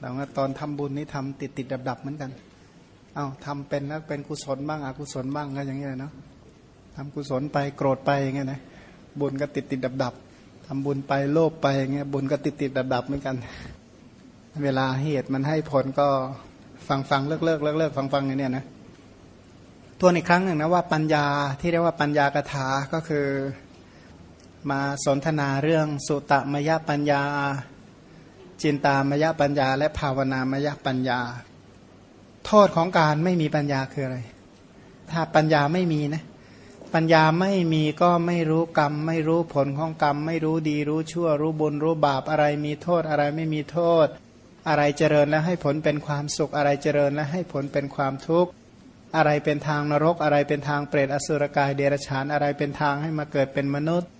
แต่ว่าตอนทำบุญนี่ทำติดติดดับดับเหมือนกัน เอาทำเป็นแล้วเป็นกุศลบ้างอกุศลบ้างก็อย่างเงี้ยเนาะทำกุศลไปโกรธไปอย่างเงี้ยนะบุญก็ติดติดดับดับทำบุญไปโลภไปอย่างเงี้ยบุญก็ติดติดดับดับเหมือนกัน เวลาเหตุมันให้ผลก็ฟังฟังเลิกเลิกเลิกเลิกฟังฟังอย่างเนี้ยนะตัวอีกครั้งหนึ่งนะว่าปัญญาที่เรียกว่าปัญญากถาก็คือมาสนทนาเรื่องสุตมยปัญญา จินตามยปัญญา และภาวนามยปัญญา โทษของการไม่มีปัญญาคืออะไร ถ้าปัญญาไม่มีนะ ปัญญาไม่มีก็ไม่รู้กรรม ไม่รู้ผลของกรรม ไม่รู้ดีรู้ชั่ว รู้บุญรู้บาปอะไรมีโทษอะไรไม่มีโทษ อะไรเจริญและให้ผลเป็นความสุขอะไรเจริญและให้ผลเป็นความทุกข์อะไรเป็นทางนรกอะไรเป็นทางเปรตอสุรกายเดรัจฉานอะไรเป็นทางให้มาเกิดเป็นมนุษย์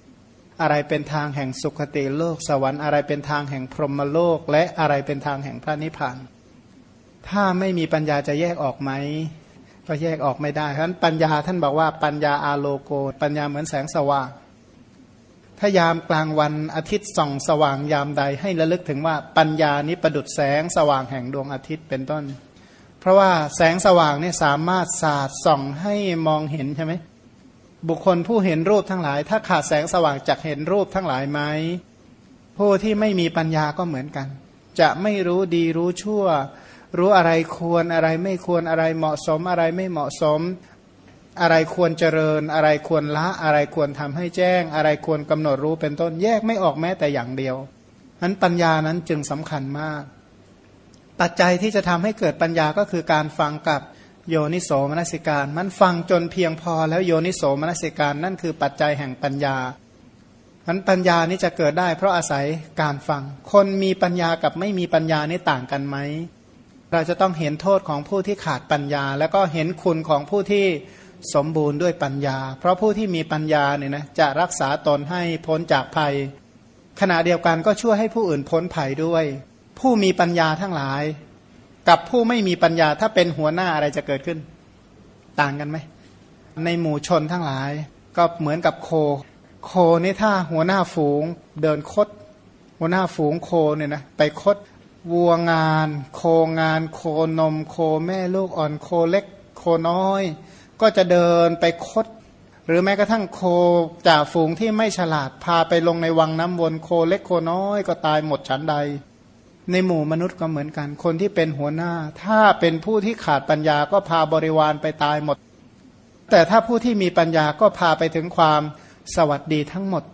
อะไรเป็นทางแห่งสุขติโลกสวรรค์อะไรเป็นทางแห่งพรหมโลก และอะไรเป็นทางแห่งพระนิพพาน ถ้าไม่มีปัญญาจะแยกออกไหมก็แยกออกไม่ได้เพราะนั้นปัญญาท่านบอกว่าปัญญาอาโลโก ปัญญาเหมือนแสงสว่างถ้ายามกลางวันอาทิตย์ส่องสว่างยามใดให้ระลึกถึงว่าปัญญานี้ประดุดแสงสว่างแห่งดวงอาทิตย์เป็นต้น เพราะว่าแสงสว่างเนี่ยสามารถสาดส่องให้มองเห็นใช่ไหม บุคคลผู้เห็นรูปทั้งหลาย ถ้าขาดแสงสว่างจะเห็นรูปทั้งหลายไหมผู้ที่ไม่มีปัญญาก็เหมือนกัน จะไม่รู้ดีรู้ชั่ว รู้อะไรควรอะไรไม่ควรอะไรเหมาะสมอะไรไม่เหมาะสม อะไรควรเจริญ อะไรควรละอะไรควรทำให้แจ้ง อะไรควรกำหนดรู้เป็นต้นแยกไม่ออกแม้แต่อย่างเดียวนั้นปัญญานั้นจึงสำคัญมาก ปัจจัยที่จะทำให้เกิดปัญญาก็คือการฟังกับ โยนิโสมนสิการ มันฟังจนเพียงพอแล้วโยนิโสมนสิการ นั่นคือปัจจัยแห่งปัญญานั้นปัญญานี้จะเกิดได้ เพราะอาศัยการฟัง คนมีปัญญากับไม่มีปัญญานี่ต่างกันไหม เราจะต้องเห็นโทษของผู้ที่ขาดปัญญา แล้วก็เห็นคุณของผู้ที่สมบูรณ์ด้วยปัญญา เพราะผู้ที่มีปัญญาเนี่ยนะจะรักษาตนให้พ้นจากภัย ขณะเดียวกันก็ช่วยให้ผู้อื่นพ้นภัยด้วย ผู้มีปัญญาทั้งหลาย กับผู้ไม่มีปัญญาถ้าเป็นหัวหน้าอะไรจะเกิดขึ้น ต่างกันไหม ในหมู่ชนทั้งหลาย ก็เหมือนกับโค โคนี่ถ้าหัวหน้าฝูงเดินคด หัวหน้าฝูงโคเนี่ยนะไปคดวัวงาน โคงาน โคนม โคแม่ลูกอ่อนโคเล็ก โคน้อย ก็จะเดินไปคด หรือแม้กระทั่งโคจ่าฝูงที่ไม่ฉลาดพาไปลงในวังน้ำวนโคเล็กโคน้อยก็ตายหมดฉันใด ในหมู่มนุษย์ก็เหมือนกัน คนที่เป็นหัวหน้า ถ้าเป็นผู้ที่ขาดปัญญาก็พาบริวารไปตายหมด แต่ถ้าผู้ที่มีปัญญาก็พาไปถึงความสวัสดีทั้งหมด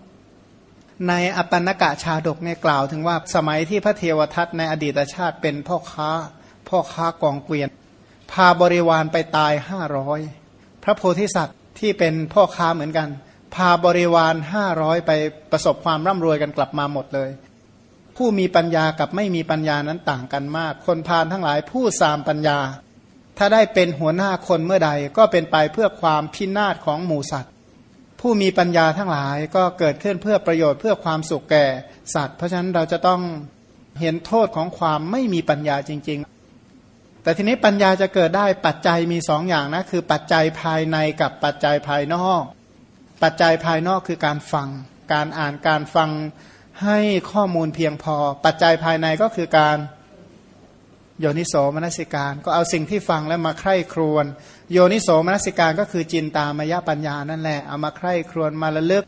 ในอปันกะชาดกเนี่ยกล่าวถึงว่าสมัยที่พระเทวทัตในอดีตชาติเป็นพ่อค้า พ่อค้ากองเกวียน พาบริวารไปตายห้าร้อยพระโพธิสัตว์ที่เป็นพ่อค้าเหมือนกัน พาบริวารห้าร้อยไปประสบความร่ำรวยกันกลับมาหมดเลย ผู้มีปัญญากับไม่มีปัญญานั้นต่างกันมาก คนพาลทั้งหลายผู้สามปัญญา ถ้าได้เป็นหัวหน้าคนเมื่อใดก็เป็นไปเพื่อความพินาศของหมูสัตว์ ผู้มีปัญญาทั้งหลายก็เกิดขึ้นเพื่อประโยชน์เพื่อความสุขแก่สัตว์ เพราะฉะนั้นเราจะต้องเห็นโทษของความไม่มีปัญญาจริง ๆ แต่ทีนี้ปัญญาจะเกิดได้ปัจจัยมีสองอย่างนะคือปัจจัยภายในกับปัจจัยภายนอก ปัจจัยภายนอกคือการฟัง การอ่านการฟัง ให้ข้อมูลเพียงพอ ปัจจัยภายในก็คือการโยนิโสมนสิการ ก็เอาสิ่งที่ฟังแล้วมาใคร่ครวญโยนิโสมนสิการก็คือจินตามยปัญญานั่นแหละ เอามาใคร่ครวญมาระลึก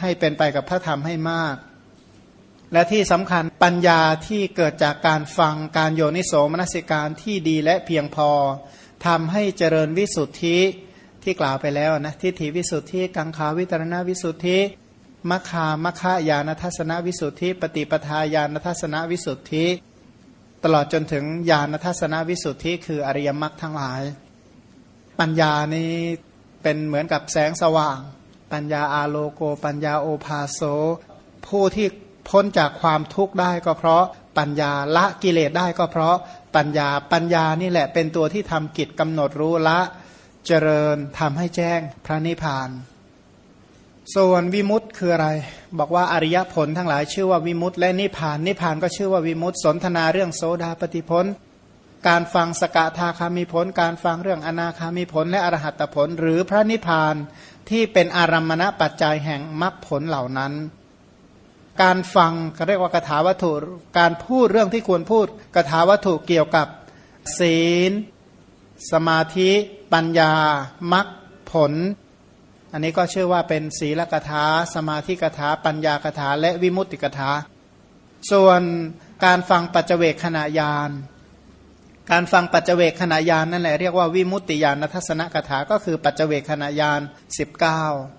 ให้เป็นไปกับพระธรรมให้มาก และที่สำคัญปัญญาที่เกิดจากการฟังการโยนิโสมนสิการที่ดีและเพียงพอทำให้เจริญวิสุทธิที่กล่าวไปแล้วนะทิฏฐิวิสุทธิกังขาวิตรณวิสุทธิ มัคคามัคคายานทัศนวิสุทธิ ปฏิปทาญาณทัศนวิสุทธิ ตลอดจนถึงญาณทัศนวิสุทธิ คืออริยมรรคทั้งหลาย ปัญญานี้เป็นเหมือนกับแสงสว่าง ปัญญาอาโลโก ปัญญาโอภาโซผู้ที่พ้นจากความทุกข์ได้ก็เพราะปัญญาละกิเลสได้ก็เพราะปัญญาปัญญานี่แหละเป็นตัวที่ทำกิจกำหนดรู้ละเจริญทำให้แจ้งพระนิพพาน ส่วนวิมุตต์คืออะไร บอกว่าอริยผลทั้งหลายชื่อว่าวิมุตต์และนิพาน นิพานก็ชื่อว่าวิมุตต์สนทนาเรื่องโสดาปฏิพลการฟังสกทาคามีผล การฟังเรื่องอนาคามีผลและอรหัตผล หรือพระนิพานที่เป็นอารัมมณปัจจัยแห่งมรรคผลเหล่านั้น การฟังเขาเรียกว่าคาถาวัตถุ การพูดเรื่องที่ควรพูดคาถาวัตถุเกี่ยวกับศีล สมาธิ ปัญญามรรคผล อันนี้ก็เชื่อว่าเป็นศีลกถา สมาธิกถา ปัญญากถา และวิมุตติกถา ส่วนการฟังปัจเจกขณะยาน การฟังปัจเจกขณะยานนั่นแหละเรียกว่าวิมุตติญาณทัศนกถา ก็คือปัจเจกขณะยาน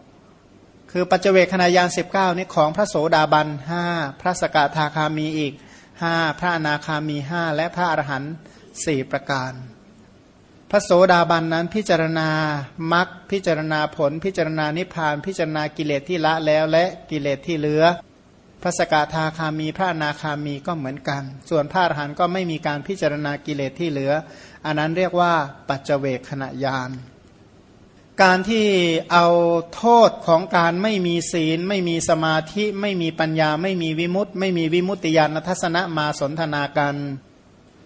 19 คือปัจเจกขณะยาน 19นี้ของพระโสดาบัน5พระสกทาคามีอีก 5 พระอนาคามี 5 และพระอรหันต์4ประการ พระโสดาบันนั้นพิจารณามรรคพิจารณาผล พิจารณานิพพาน พิจารณากิเลสที่ละแล้วและกิเลสที่เหลือ พระสกทาคามีพระนาคามีก็เหมือนกัน ส่วนพระอรหันต์ก็ไม่มีการพิจารณากิเลสที่เหลือ อันนั้นเรียกว่าปัจเจเวขณะยานการที่เอาโทษของการไม่มีศีล ไม่มีสมาธิ ไม่มีปัญญา ไม่มีวิมุตติ ไม่มีวิมุตติญาณทัศนะมาสนทนากัน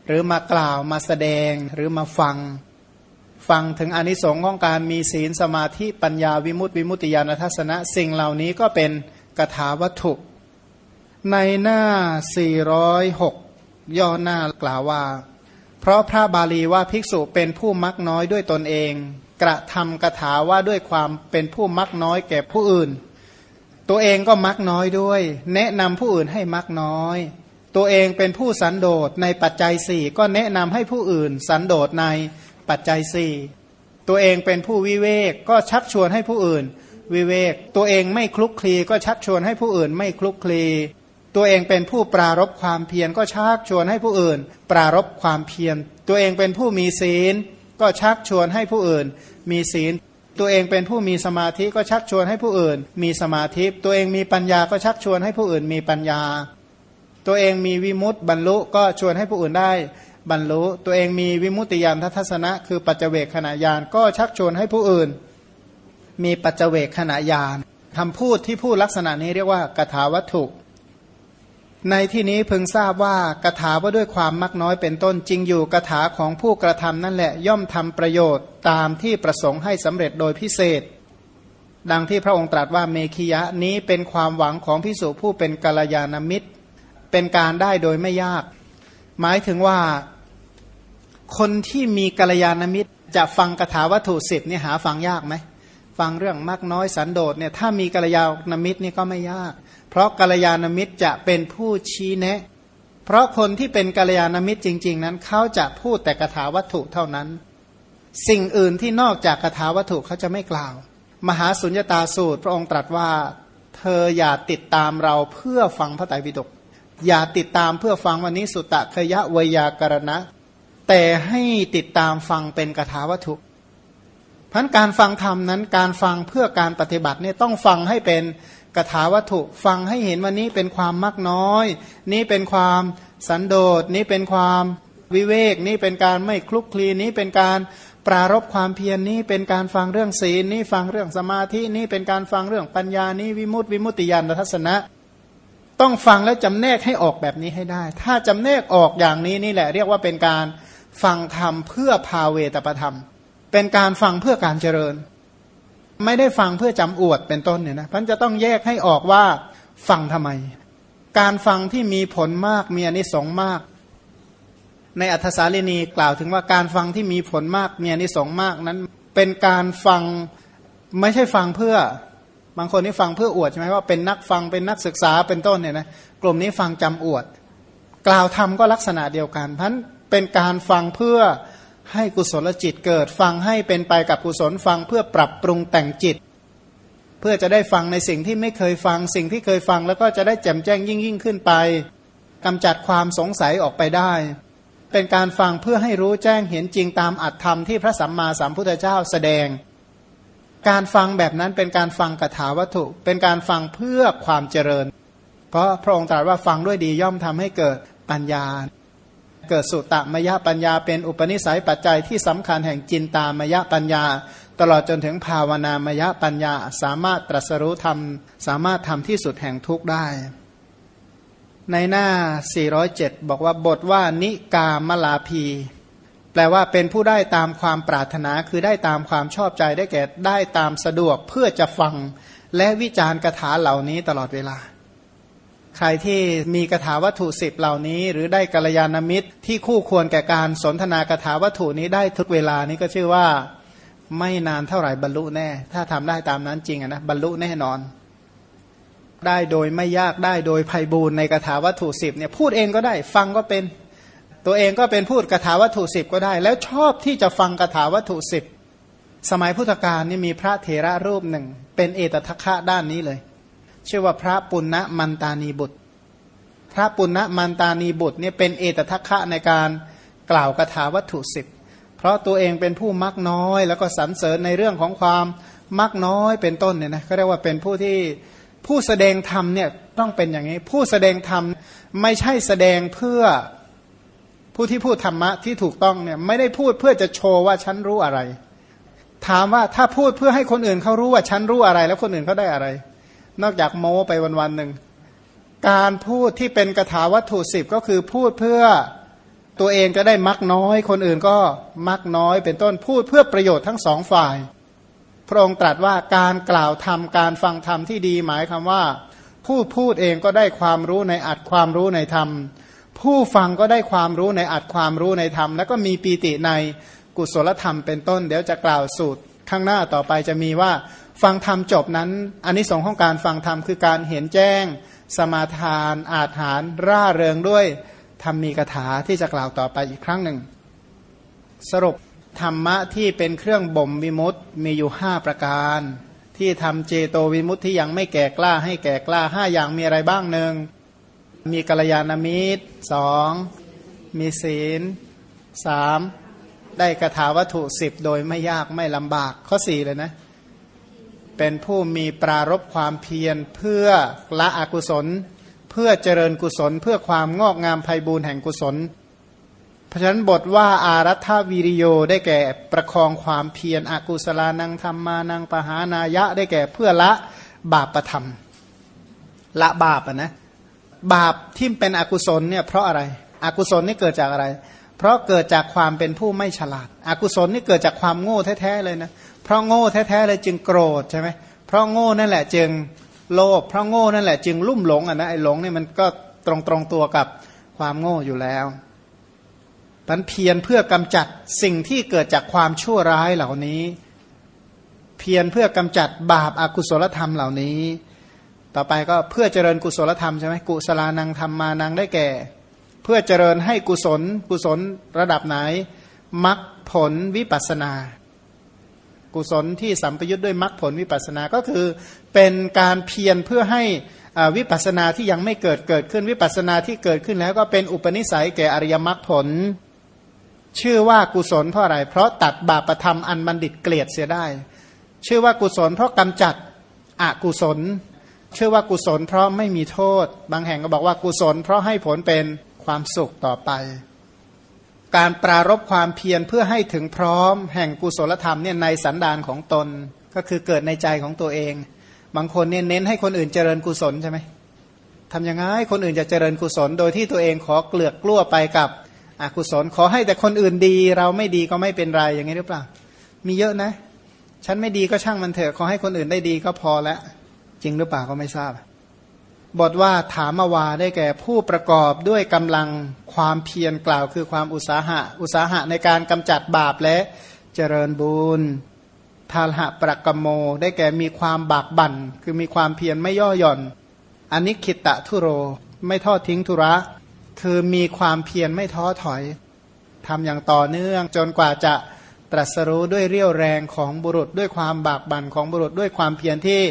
หรือมากล่าวมาแสดงหรือมาฟัง ฟังถึงอนิสงค์ของการมีศีลสมาธิปัญญาวิมุตติวิมุตติญาณทัศนะ สิ่งเหล่านี้ก็เป็นกถาวัตถุ ในหน้า 406 ย่อหน้ากล่าวว่า เพราะพระบาลีว่าภิกษุเป็นผู้มักน้อยด้วยตนเอง กระทำกถาว่าด้วยความเป็นผู้มักน้อยแก่ผู้อื่น ตัวเองก็มักน้อยด้วย แนะนำผู้อื่นให้มักน้อย ตัวเองเป็นผู้สันโดษในปัจจัยสี่ก็แนะนำให้ผู้อื่น สันโดษใน ปัจจัยสี่ตัวเองเป็นผู้วิเวกก็ชักชวนให้ผู้อื่น วิเวก ตัวเองไม่คลุกคลีก็ชักชวนให้ผู้อื่น ไม่คลุกคลี ตัวเองเป็นผู้ปรารบความเพียรก็ชักชวนให้ผู้อื่น ปรารบความเพียรตัวเองเป็นผู้มีศีล ก็ชักชวนให้ผู้อื่น มีศีล ตัวเองเป็นผู้มีสมาธิก็ชักชวนให้ผู้อื่น มีสมาธิ ตัวเองมีปัญญาก็ชักชวนให้ผู้อื่นมีปัญญา ตัวเองมีวิมุตติบรรลุก็ชวนให้ผู้อื่นได้ บรรลุตัวเองมีวิมุตติยานทัศนะ คือปัจเจเวกขณะยานก็ชักชวนให้ผู้อื่น มีปัจเจเวกขณะยานคำพูดที่พูดลักษณะนี้เรียกว่ากถาวัตถุ ในที่นี้พึงทราบว่ากถาว่าด้วยความมักน้อยเป็นต้นจริงอยู่กถาของผู้กระทำนั่นแหละย่อมทำประโยชน์ตามที่ประสงค์ให้สำเร็จโดยพิเศษ ดังที่พระองค์ตรัสว่าเมขียะนี้เป็นความหวังของพิสุผู้เป็นกัลยาณมิตร เป็นการได้โดยไม่ยาก หมายถึงว่า คนที่มีกัลยาณมิตรจะฟังกถาวัตถุสิบนี่หาฟังยากไหมฟังเรื่องมากน้อยสันโดษเนี่ยถ้ามีกัลยาณมิตรนี่ก็ไม่ยาก เพราะกัลยาณมิตรจะเป็นผู้ชี้แนะ เพราะคนที่เป็นกัลยาณมิตรจริง ๆ นั้นเขาจะพูดแต่คาถาวัตถุเท่านั้น สิ่งอื่นที่นอกจากคาถาวัตถุเขาจะไม่กล่าว มหาสุญญตาสูตร พระองค์ตรัสว่า เธออย่าติดตามเราเพื่อฟังพระไตรปิฎกอย่าติดตามเพื่อฟังวันนี้สุตตะขยะวยากรณะ แต่ให้ติดตามฟังเป็นคาถาวัตถุพันการฟังธรรมนั้นการฟังเพื่อการปฏิบัติเนี่ยต้องฟังให้เป็นกถาวัตถุฟังให้เห็นว่านี้เป็นความมักน้อย นี้เป็นความสันโดษนี้เป็นความวิเวกนี้เป็นการไม่คลุกคลีนี้เป็นการปรารบความเพียรนนี้เป็นการฟังเรื่องศีลนี้ฟังเรื่องสมาธินี้เป็นการฟังเรื่องปัญญานี้วิมุตติวิมุตติญาณทัศนะ ต้องฟังแล้วจำแนกให้ออกแบบนี้ให้ได้ ถ้าจำแนกออกอย่างนี้นี่แหละ เรียกว่าเป็นการ ฟังธรรมเพื่อพาเวตประธรรม เป็นการฟังเพื่อการเจริญ ไม่ได้ฟังเพื่อจำอวดเป็นต้นเนี่ยนะพันจะต้องแยกให้ออกว่าฟังทำไม การฟังที่มีผลมากมีอนิสงส์มาก ในอัธสาลีนีกล่าวถึงว่าการฟังที่มีผลมากมีอนิสงส์มากนั้น เป็นการฟังไม่ใช่ฟังเพื่อบางคนนี่ฟังเพื่ออวดใช่ไหมว่าเป็นนักฟังเป็นนักศึกษาเป็นต้นเนี่ยนะกลุ่มนี้ฟังจำอวด กล่าวทำก็ลักษณะเดียวกันพัน เป็นการฟังเพื่อให้กุศลจิตเกิด ฟังให้เป็นไปกับกุศลฟังเพื่อปรับปรุงแต่งจิต เพื่อจะได้ฟังในสิ่งที่ไม่เคยฟังสิ่งที่เคยฟังแล้วก็จะได้แจ่มแจ้งยิ่งยิ่งขึ้นไปกำจัดความสงสัยออกไปได้ เป็นการฟังเพื่อให้รู้แจ้งเห็นจริงตามอัตธรรมที่พระสัมมาสัมพุทธเจ้าแสดง การฟังแบบนั้นเป็นการฟังกถาวัตถุ เป็นการฟังเพื่อความเจริญ เพราะพระองค์ตรัสว่าฟังด้วยดีย่อมทำให้เกิดปัญญา เกิดสุตตมยปัญญาเป็นอุปนิสัยปัจจัยที่สำคัญแห่งจินตามยปัญญา ตลอดจนถึงภาวนามยปัญญา สามารถตรัสรู้ธรรม สามารถทำที่สุดแห่งทุกได้ ในหน้า 407 บอกว่าบทว่านิกามลาภีแปลว่าเป็นผู้ได้ตามความปรารถนาคือได้ตามความชอบใจได้แก่ได้ตามสะดวกเพื่อจะฟัง และวิจารณ์คาถาเหล่านี้ตลอดเวลา ใครที่มีกถาวัตถุสิบเหล่านี้ หรือได้กัลยาณมิตรที่คู่ควรแก่การสนทนากถาวัตถุนี้ได้ทุกเวลานี้ก็ชื่อว่าไม่นานเท่าไหร่บรรลุแน่ ถ้าทำได้ตามนั้นจริงนะบรรลุแน่นอน ได้โดยไม่ยากได้โดยภัยบูรในกถาวัตถุสิบเนี่ยพูดเองก็ได้ฟังก็เป็นตัวเองก็เป็นพูดกถาวัตถุสิบก็ได้ แล้วชอบที่จะฟังกถาวัตถุสิบสมัยพุทธกาลนี่มีพระเถระรูปหนึ่ง เป็นเอตทัคคะด้านนี้เลย ชื่อว่าพระปุณณมันตานีบุตร พระปุณณมันตานีบุตรเนี่ยเป็นเอตทัคคะในการกล่าวคาถาวัตถุสิบเพราะตัวเองเป็นผู้มักน้อย แล้วก็สรรเสริญในเรื่องของความมักน้อยเป็นต้นเนี่ยนะก็เรียกว่าเป็นผู้ที่ผู้แสดงธรรมเนี่ยต้องเป็นอย่างนี้ ผู้แสดงธรรมไม่ใช่แสดงเพื่อผู้ที่พูดธรรมะที่ถูกต้องเนี่ยไม่ได้พูดเพื่อจะโชว์ว่าฉันรู้อะไร ถามว่าถ้าพูดเพื่อให้คนอื่นเขารู้ว่าฉันรู้อะไร แล้วคนอื่นเขาได้อะไร นอกจากโม้ไปวันๆหนึ่งการพูดที่เป็นกถาวัตถุสิบก็คือพูดเพื่อตัวเองจะได้มักน้อย คนอื่นก็มักน้อย เป็นต้นพูดเพื่อประโยชน์ทั้งสองฝ่าย พระองค์ตรัสว่าการกล่าวธรรมการฟังธรรมที่ดีหมายคำว่า ผู้พูดเองก็ได้ความรู้ในอัดความรู้ในธรรม ผู้ฟังก็ได้ความรู้ในอัดความรู้ในธรรม แล้วก็มีปีติในกุศลธรรมเป็นต้น เดี๋ยวจะกล่าวสูตรข้างหน้าต่อไปจะมีว่า ฟังธรรมจบนั้นอันนี้สองของการฟังธรรมคือการเห็นแจ้ง สมาทานอาถานร่าเริงด้วยธรรมมีกถาที่จะกล่าวต่อไปอีกครั้งหนึ่ง สรุปธรรมะที่เป็นเครื่องบ่มวิมุตต์มีอยู่ห้าประการ ที่ทำเจโตวิมุตต์ที่ยังไม่แก่กล้าให้แก่กล้าห้าอย่างมีอะไรบ้างหนึ่งมีกัลยาณมิตรสองมีศีลสามได้กถาวัตถุสิบโดยไม่ยากไม่ลำบากข้อสี่เลยนะ เป็นผู้มีปรารบความเพียรเพื่อละอกุศล เพื่อเจริญกุศล เพื่อความงอกงามไพบูรณ์แห่งกุศล เพราะฉะนั้นบทว่าอารัฐวิริโยได้แก่ประคองความเพียรอกุศลานังธรรมานังปหานายะได้แก่เพื่อละบาปประธรรม ละบาปนะบาปที่เป็นอกุศลเนี่ยเพราะอะไร อกุศลนี่เกิดจากอะไร เพราะเกิดจากความเป็นผู้ไม่ฉลาด อกุศลนี่เกิดจากความโง่แท้ๆเลยนะ เพราะโง่แท้ๆเลยจึงโกรธใช่ไหมเพราะโง่นั่นแหละจึงโลภเพราะโง่นั่นแหละจึงลุ่มหลงอะนะไอ้หลงนี่มันก็ตรงตรงตัวกับความโง่อยู่แล้วพันเพียรเพื่อกำจัดสิ่งที่เกิดจากความชั่วร้ายเหล่านี้ เพียรเพื่อกำจัดบาปอากุศลธรรมเหล่านี้ ต่อไปก็เพื่อเจริญกุศลธรรมใช่ไหมกุศลานังธรรมมานังได้แก่ เพื่อเจริญให้กุศลกุศลระดับไหนมรรคผลวิปัสนา กุศลที่สัมปยุทธ์ด้วยมรรคผลวิปัสนาก็คือ เป็นการเพียรเพื่อให้วิปัสนาที่ยังไม่เกิดเกิดขึ้นวิปัสนาที่เกิดขึ้นแล้วก็เป็นอุปนิสัยแก่อริยมรรคผล ชื่อว่ากุศลเพราะอะไร เพราะตัดบาปธรรมอันบัณฑิตเกลียดเสียได้ ชื่อว่ากุศลเพราะกำจัดอกุศล ชื่อว่ากุศลเพราะไม่มีโทษ บางแห่งก็บอกว่ากุศลเพราะให้ผลเป็นความสุขต่อไป การปรารบความเพียรเพื่อให้ถึงพร้อม แห่งกุศลธรรมเนี่ยในสันดานของตนก็คือเกิดในใจของตัวเอง บางคนเนี่ยเน้นให้คนอื่นเจริญกุศลใช่ไหมทำยังไงคนอื่นจะเจริญกุศล โดยที่ตัวเองขอเกลือกกลั้วไปกับอกุศลขอให้แต่คนอื่นดี เราไม่ดีก็ไม่เป็นไรอย่างนี้หรือเปล่า มีเยอะนะ ฉันไม่ดีก็ช่างมันเถอะขอให้คนอื่นได้ดีก็พอแล้วจริงหรือเปล่าก็ไม่ทราบ บทว่าถามวาได้แก่ผู้ประกอบด้วยกำลังความเพียรกล่าว คือความอุตสาหะ อุตสาหะในการกำจัดบาปและเจริญบุญทาหะประกมโม ได้แก่มีความบากบั่น คือมีความเพียรไม่ย่อหย่อนอันนี้ขิตะทุโร ไม่ทอดทิ้งธุระ คือมีความเพียรไม่ท้อถอยทำอย่างต่อเนื่องจนกว่าจะตรัสรู้ด้วยเรี่ยวแรงของบุรุษด้วยความบากบั่นของบุรุษด้วยความเพียรที่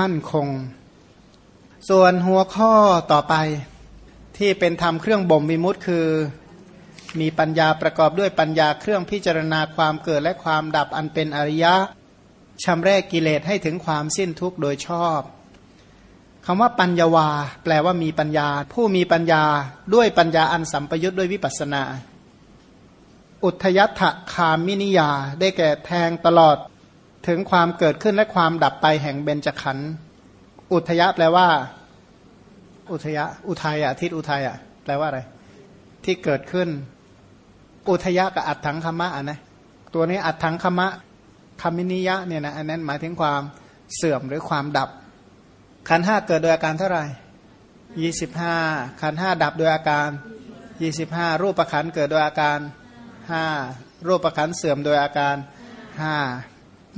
มั่นคง ส่วนหัวข้อต่อไปที่เป็นธรรมเครื่องบ่มวิมุตต์คือ มีปัญญาประกอบด้วยปัญญาเครื่องพิจารณาความเกิดและความดับอันเป็นอริยะชำแรกกิเลสให้ถึงความสิ้นทุกข์โดยชอบคำว่าปัญญาวา แปลว่ามีปัญญา ผู้มีปัญญาด้วยปัญญาอันสัมปยุทธ์ด้วยวิปัสนา อุทยัตถคามินิยาได้แก่แทงตลอดถึงความเกิดขึ้นและความดับไปแห่งเบญจขันธ์อุทยะแปลว่า อุทยะอุทัยอะทิศอุทัยอะแปลว่าอะไร ที่เกิดขึ้น อุทยะกับอัตถังคมะอะนะตัวนี้อัตถังคมะคามินิยะเนี่ยนะอันนั้นหมายถึงความเสื่อมหรือความดับ ขันห้าเกิดโดยอาการเท่าไหร่ยี่สิบห้าขันห้าดับโดยอาการยี่สิบห้ารูปประขันเกิดโดยอาการห้ารูปประขันเสื่อมโดยอาการห้า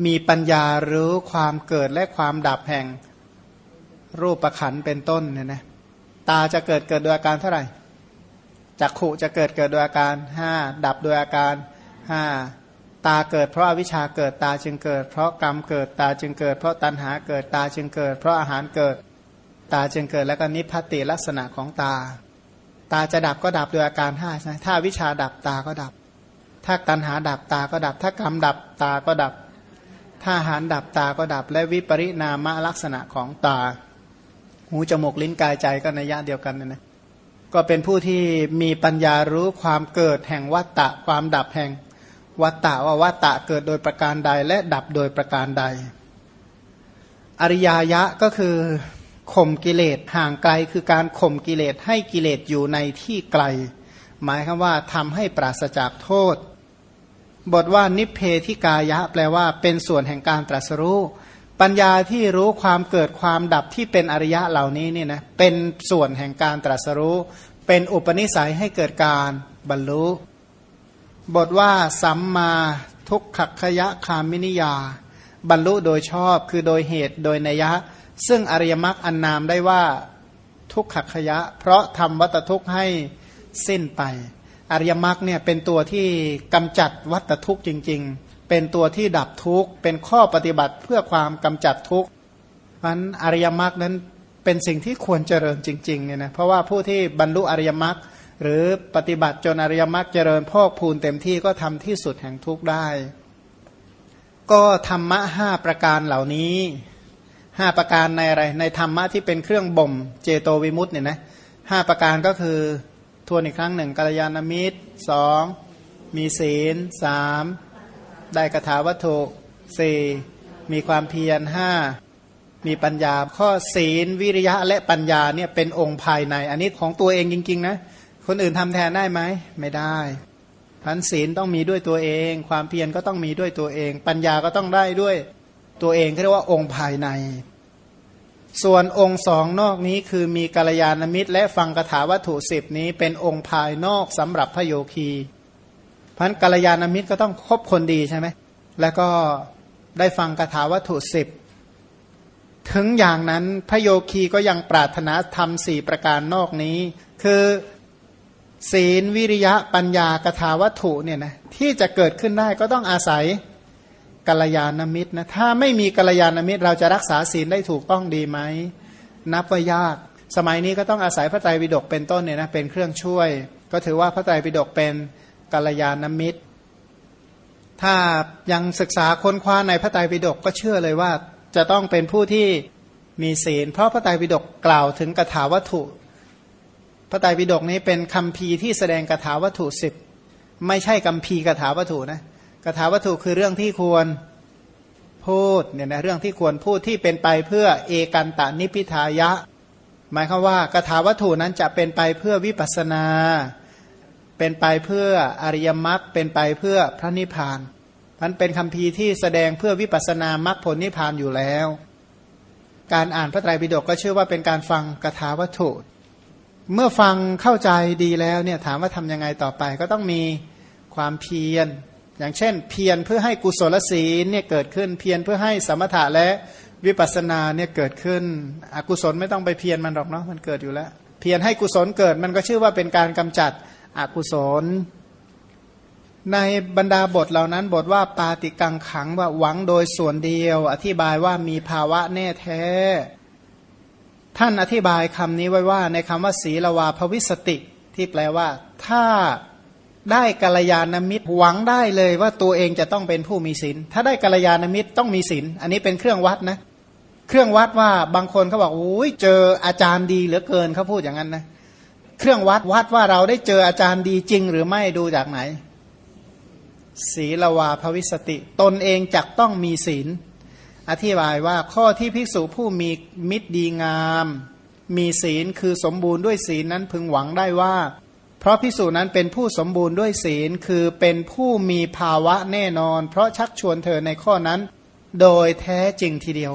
มีปัญญารู้ความเกิดและความดับแห่งรูปประขันเป็นต้นเนี่ยนะ ตาจะเกิดเกิดโดยอาการเท่าไหร่จักขุจะเกิดเกิดโดยอาการห้าดับโดยอาการห้าตาเกิดเพราะวิชชาเกิดตาจึงเกิด เพราะกรรมเกิดตาจึงเกิด เพราะตัณหาเกิดตาจึงเกิด เพราะอาหารเกิด ตาจึงเกิดแล้วก็นิพพติลักษณะของตา ตาจะดับก็ดับโดยอาการห้าใช่ถ้าวิชาดับตาก็ดับ ถ้าตัณหาดับตาก็ดับ ถ้ากรรมดับตาก็ดับ ถ้าอาหารดับตาก็ดับ และวิปริณามลักษณะของตา หูจมูกลิ้นกายใจก็ในยะเดียวกันนะนะก็เป็นผู้ที่มีปัญญารู้ความเกิดแห่งวัตตะความดับแห่งวัตตะว่าวัตตะเกิดโดยประการใดและดับโดยประการใด อริยายะก็คือข่มกิเลสห่างไกลคือการข่มกิเลสให้กิเลสอยู่ในที่ไกล หมายคือว่าทำให้ปราศจากโทษ บทว่านิเพธิกายะ แปลว่าเป็นส่วนแห่งการตรัสรู้ ปัญญาที่รู้ความเกิดความดับที่เป็นอริยะเหล่านี้นี่นะเป็นส่วนแห่งการตรัสรู้ เป็นอุปนิสัยให้เกิดการบรรลุ บทว่าสัมมาทุกขคยะคามินิยา บรรลุโดยชอบคือโดยเหตุโดยนัยะ ซึ่งอริยมรรคอันนามได้ว่าทุกขขยะ เพราะทำวัตทุกข์ให้สิ้นไป อริยมรรคเนี่ยเป็นตัวที่กำจัดวัตทุกข์จริง ๆ เป็นตัวที่ดับทุกข์ เป็นข้อปฏิบัติเพื่อความกำจัดทุกข์นั้นอริยมรรคนั้นเป็นสิ่งที่ควรเจริญจริงๆเนี่ยนะเพราะว่าผู้ที่บรรลุอริยมรรคหรือปฏิบัติจนอริยมรรคเจริญพอกพูนเต็มที่ก็ทำที่สุดแห่งทุกข์ได้ ก็ธรรมะห้าประการเหล่านี้ห้าประการในอะไร ในธรรมะที่เป็นเครื่องบ่มเจโตวิมุตต์เนี่ยนะห้าประการก็คือทวนอีกครั้งหนึ่งกัลยาณมิตรสองมีศีลสาม ได้กระถาวัตถุสี่มีความเพียรห้ามีปัญญา ข้อศีลวิริยะและปัญญาเนี่ยเป็นองค์ภายใน อันนี้ของตัวเองจริง ๆ นะ คนอื่นทำแทนได้ไหม ไม่ได้พันศีลต้องมีด้วยตัวเอง ความเพียรก็ต้องมีด้วยตัวเอง ปัญญาก็ต้องได้ด้วยตัวเองเรียกว่าองค์ภายใน ส่วนองค์สองนอกนี้คือมีกัลยาณมิตร และฟังคาถาวัตถุสิบนี้เป็นองค์ภายนอกสำหรับพระโยคี พันกัลยาณมิตรก็ต้องคบคนดีใช่ไหมแล้วก็ได้ฟังคาถาวัตถุสิบถึงอย่างนั้นพระโยคีก็ยังปรารถนาทำสี่ประการนอกนี้ คือศีลวิริยะปัญญากถาวัตถุเนี่ยนะที่จะเกิดขึ้นได้ก็ต้องอาศัยกัลยาณมิตรนะถ้าไม่มีกัลยาณมิตร เราจะรักษาศีลได้ถูกต้องดีไหม นับว่ายาก สมัยนี้ก็ต้องอาศัยพระไตรปิฎกเป็นต้นเนี่ยนะเป็นเครื่องช่วย ก็ถือว่าพระไตรปิฎกเป็น กัลยาณมิตร ถ้ายังศึกษาค้นคว้าในพระไตรปิฎกก็เชื่อเลยว่า จะต้องเป็นผู้ที่มีศีล เพราะพระไตรปิฎกกล่าวถึงกถาวัตถุ พระไตรปิฎกนี้เป็นคำพีที่แสดงกถาวัตถุสิบไม่ใช่คำพีกถาวัตถุนะกถาวัตถุคือเรื่องที่ควรพูดเนี่ยนะเรื่องที่ควรพูดที่เป็นไปเพื่อเอกันตานิพิทายะ หมายคือว่ากถาวัตถุนั้นจะเป็นไปเพื่อวิปัสนา เป็นไปเพื่ออริยมรรคเป็นไปเพื่อพระนิพพานมันเป็นคำพีที่แสดงเพื่อวิปัสสนามรรคผลนิพพานอยู่แล้ว การอ่านพระไตรปิฎกก็เชื่อว่าเป็นการฟังกถาวัตถุเมื่อฟังเข้าใจดีแล้วเนี่ยถามว่าทํำยังไงต่อไปก็ต้องมีความเพียร อย่างเช่น เพียรเพื่อให้กุศลศีลเนี่ยเกิดขึ้นเพียรเพื่อให้สมถะและวิปัสสนาเนี่ยเกิดขึ้น อกุศลไม่ต้องไปเพียรมันหรอกเนาะมันเกิดอยู่แล้ว เพียรให้กุศลเกิดมันก็ชื่อว่าเป็นการกำจัด อกุศล ในบรรดาบทเหล่านั้นบทว่าปาติกังขังว่าหวังโดยส่วนเดียว อธิบายว่ามีภาวะแน่แท้ ท่านอธิบายคำนี้ไว้ว่า ในคำว่าศีลวาภวิสติ ที่แปลว่า ถ้าได้กัลยาณมิตรหวังได้เลยว่าตัวเองจะต้องเป็นผู้มีศีลถ้าได้กัลยาณมิตรต้องมีศีลอันนี้เป็นเครื่องวัดนะ เครื่องวัดว่าบางคนเขาบอกโอ้ยเจออาจารย์ดีเหลือเกินเขาพูดอย่างนั้นนะ เครื่องวัดวัดว่าเราได้เจออาจารย์ดีจริงหรือไม่ดูจากไหน ศีลวาภวิสติ ตนเองจักต้องมีศีล อธิบายว่าข้อที่ภิกษุผู้มีมิตรดีงาม มีศีลคือสมบูรณ์ด้วยศีลนั้นพึงหวังได้ว่า เพราะพิสูจนั้นเป็นผู้สมบูรณ์ด้วยศีลคือเป็นผู้มีภาวะแน่นอน เพราะชักชวนเธอในข้อนั้น โดยแท้จริงทีเดียว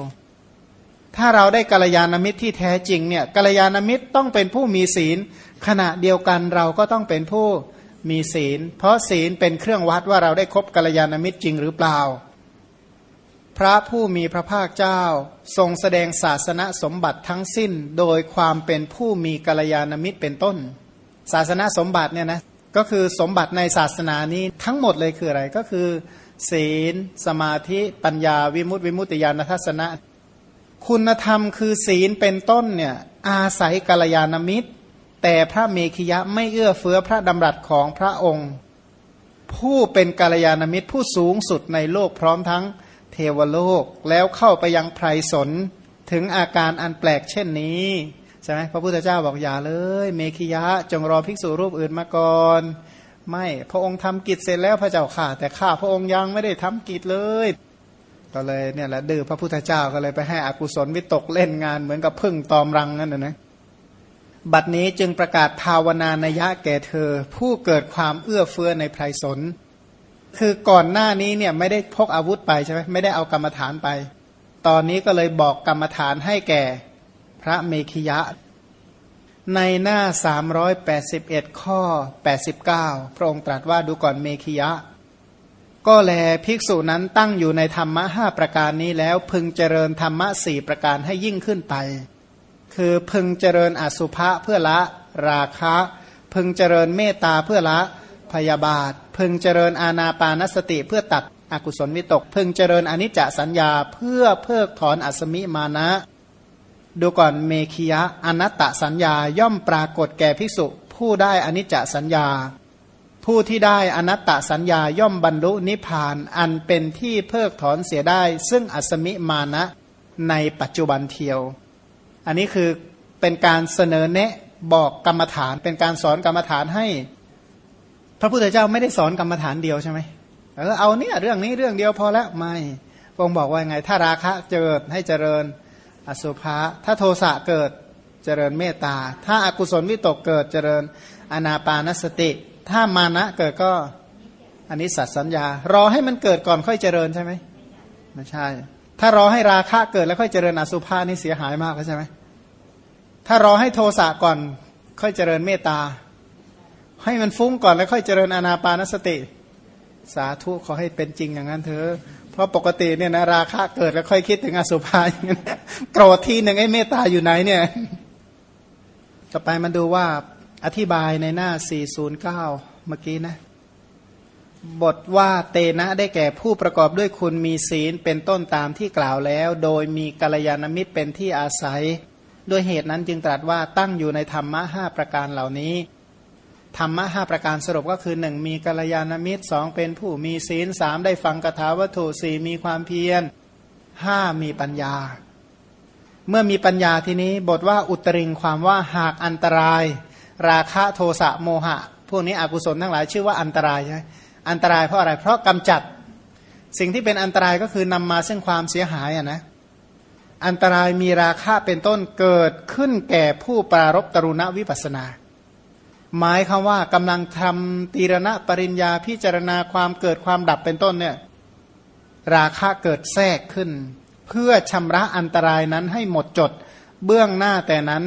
ถ้าเราได้กัลยาณมิตรที่แท้จริงเนี่ยกัลยาณมิตรต้องเป็นผู้มีศีล ขณะเดียวกันเราก็ต้องเป็นผู้มีศีล เพราะศีลเป็นเครื่องวัดว่าเราได้คบกัลยาณมิตรจริงหรือเปล่า พระผู้มีพระภาคเจ้า ทรงแสดงศาสนสมบัติทั้งสิ้นโดยความเป็นผู้มีกัลยาณมิตรเป็นต้น ศาสนสมบัติเนี่ยนะก็คือสมบัติในศาสนานี้ทั้งหมดเลยคืออะไรก็คือ ศีล สมาธิปัญญาวิมุตติวิมุตติญาณทัศนะ คุณธรรมคือศีลเป็นต้นเนี่ยอาศัยกัลยาณมิตร แต่พระเมขิยะไม่เอื้อเฟื้อพระดำรัสของพระองค์ ผู้เป็นกัลยาณมิตรผู้สูงสุดในโลกพร้อมทั้งเทวโลกแล้วเข้าไปยังไพรสนถึงอาการอันแปลกเช่นนี้ใช่ไหมพระพุทธเจ้าบอกอย่าเลย เมขิยะจงรอภิกษุรูปอื่นมาก่อนไม่พระองค์ทำกิจเสร็จแล้วพระเจ้าข่าแต่ข้าพระองค์ยังไม่ได้ทำกิจเลย ก็เลยเนี่ยแหละดื้อพระพุทธเจ้าก็เลยไปให้อกุศลวิตกเล่นงานเหมือนกับพึ่งตอมรังนั่นนะนะ บัดนี้จึงประกาศภาวนานยะแก่เธอ ผู้เกิดความเอื้อเฟื้อในไพรสน คือก่อนหน้านี้เนี่ยไม่ได้พกอาวุธไปใช่ไหมไม่ได้เอากรรมฐานไป ตอนนี้ก็เลยบอกกรรมฐานให้แก่พระเมขิยะ ในหน้า 381 ข้อ 89 พระองค์ตรัสว่าดูก่อนเมขิยะ ก็แลภิกษุนั้นตั้งอยู่ในธรรมะห้าประการนี้แล้วพึงเจริญธรรมะสี่ประการให้ยิ่งขึ้นไป คือพึงเจริญอสุภะเพื่อละราคะ พึงเจริญเมตตาเพื่อละพยาบาท พึงเจริญอาณาปานสติเพื่อตัดอกุศลวิตก พึงเจริญอนิจจสัญญาเพื่อเพิกถอนอสมิมานะ ดูก่อนเมฆิยะอนัตตสัญญาย่อมปรากฏแก่ภิกษุ ผู้ได้อนิจจสัญญา ผู้ที่ได้อนัตตสัญญาย่อมบรรลุนิพพานอันเป็นที่เพิกถอนเสียได้ ซึ่งอสมิมานะในปัจจุบันเทียว อันนี้คือเป็นการเสนอแนะบอกกรรมฐาน เป็นการสอนกรรมฐานให้ พระพุทธเจ้าไม่ได้สอนกรรมฐานเดียวใช่ไหมเออเอาเนี่ยเรื่องนี้เรื่องเดียวพอแล้วไม่พระองค์บอกว่าไง ถ้าราคะเจิดให้เจริญอสุภะถ้าโทสะเกิดเจริญเมตตา ถ้าอากุศลวิตกเกิดเจริญอนาปานสติ ถ้ามานะเกิดก็อันนี้สัตสัญญา รอให้มันเกิดก่อนค่อยเจริญใช่ไหมไม่ใช่ ถ้ารอให้ราคะเกิดแล้วค่อยเจริญอสุภะนี่เสียหายมากแล้วใช่ไหม ถ้ารอให้โทสะก่อน ค่อยเจริญเมตตา ให้มันฟุ้งก่อนแล้วค่อยเจริญอนาปานสติ สาธุขอให้เป็นจริงอย่างนั้นเถอะเพราะปกติเนี่ยนะราคะเกิดแล้วค่อยคิดถึงอสุภะอย่างนี้โกรธทีหนึ่งไอ้เมตตาอยู่ไหนเนี่ย ต่อไปมันดูว่าอธิบายในหน้า 409 เมื่อกี้นะ บทว่าเตนะได้แก่ผู้ประกอบด้วยคุณมีศีลเป็นต้นตามที่กล่าวแล้ว โดยมีกัลยาณมิตรเป็นที่อาศัย ด้วยเหตุนั้นจึงตรัสว่าตั้งอยู่ในธรรมะห้าประการเหล่านี้ ธรรมะห้าประการสรุปก็คือหนึ่งมีกัลยาณมิตรสองเป็นผู้มีศีลสามได้ฟังคาถาวัตถุสี่มีความเพียรห้ามีปัญญา เมื่อมีปัญญาทีนี้บทว่าอุตริงความว่าหากอันตราย ราคะโทสะโมหะ พวกนี้อกุศลทั้งหลายชื่อว่าอันตรายใช่ไหมอันตรายเพราะอะไรเพราะกำจัด สิ่งที่เป็นอันตรายก็คือนำมาซึ่งความเสียหายอะนะ อันตรายมีราคะเป็นต้นเกิดขึ้นแก่ผู้ปรารบตรุณวิปัสนา หมายคำว่ากำลังทำตีรณะปริญญาพิจารณาความเกิดความดับเป็นต้นเนี่ยราคะเกิดแทรกขึ้น เพื่อชำระอันตรายนั้นให้หมดจด เบื้องหน้าแต่นั้น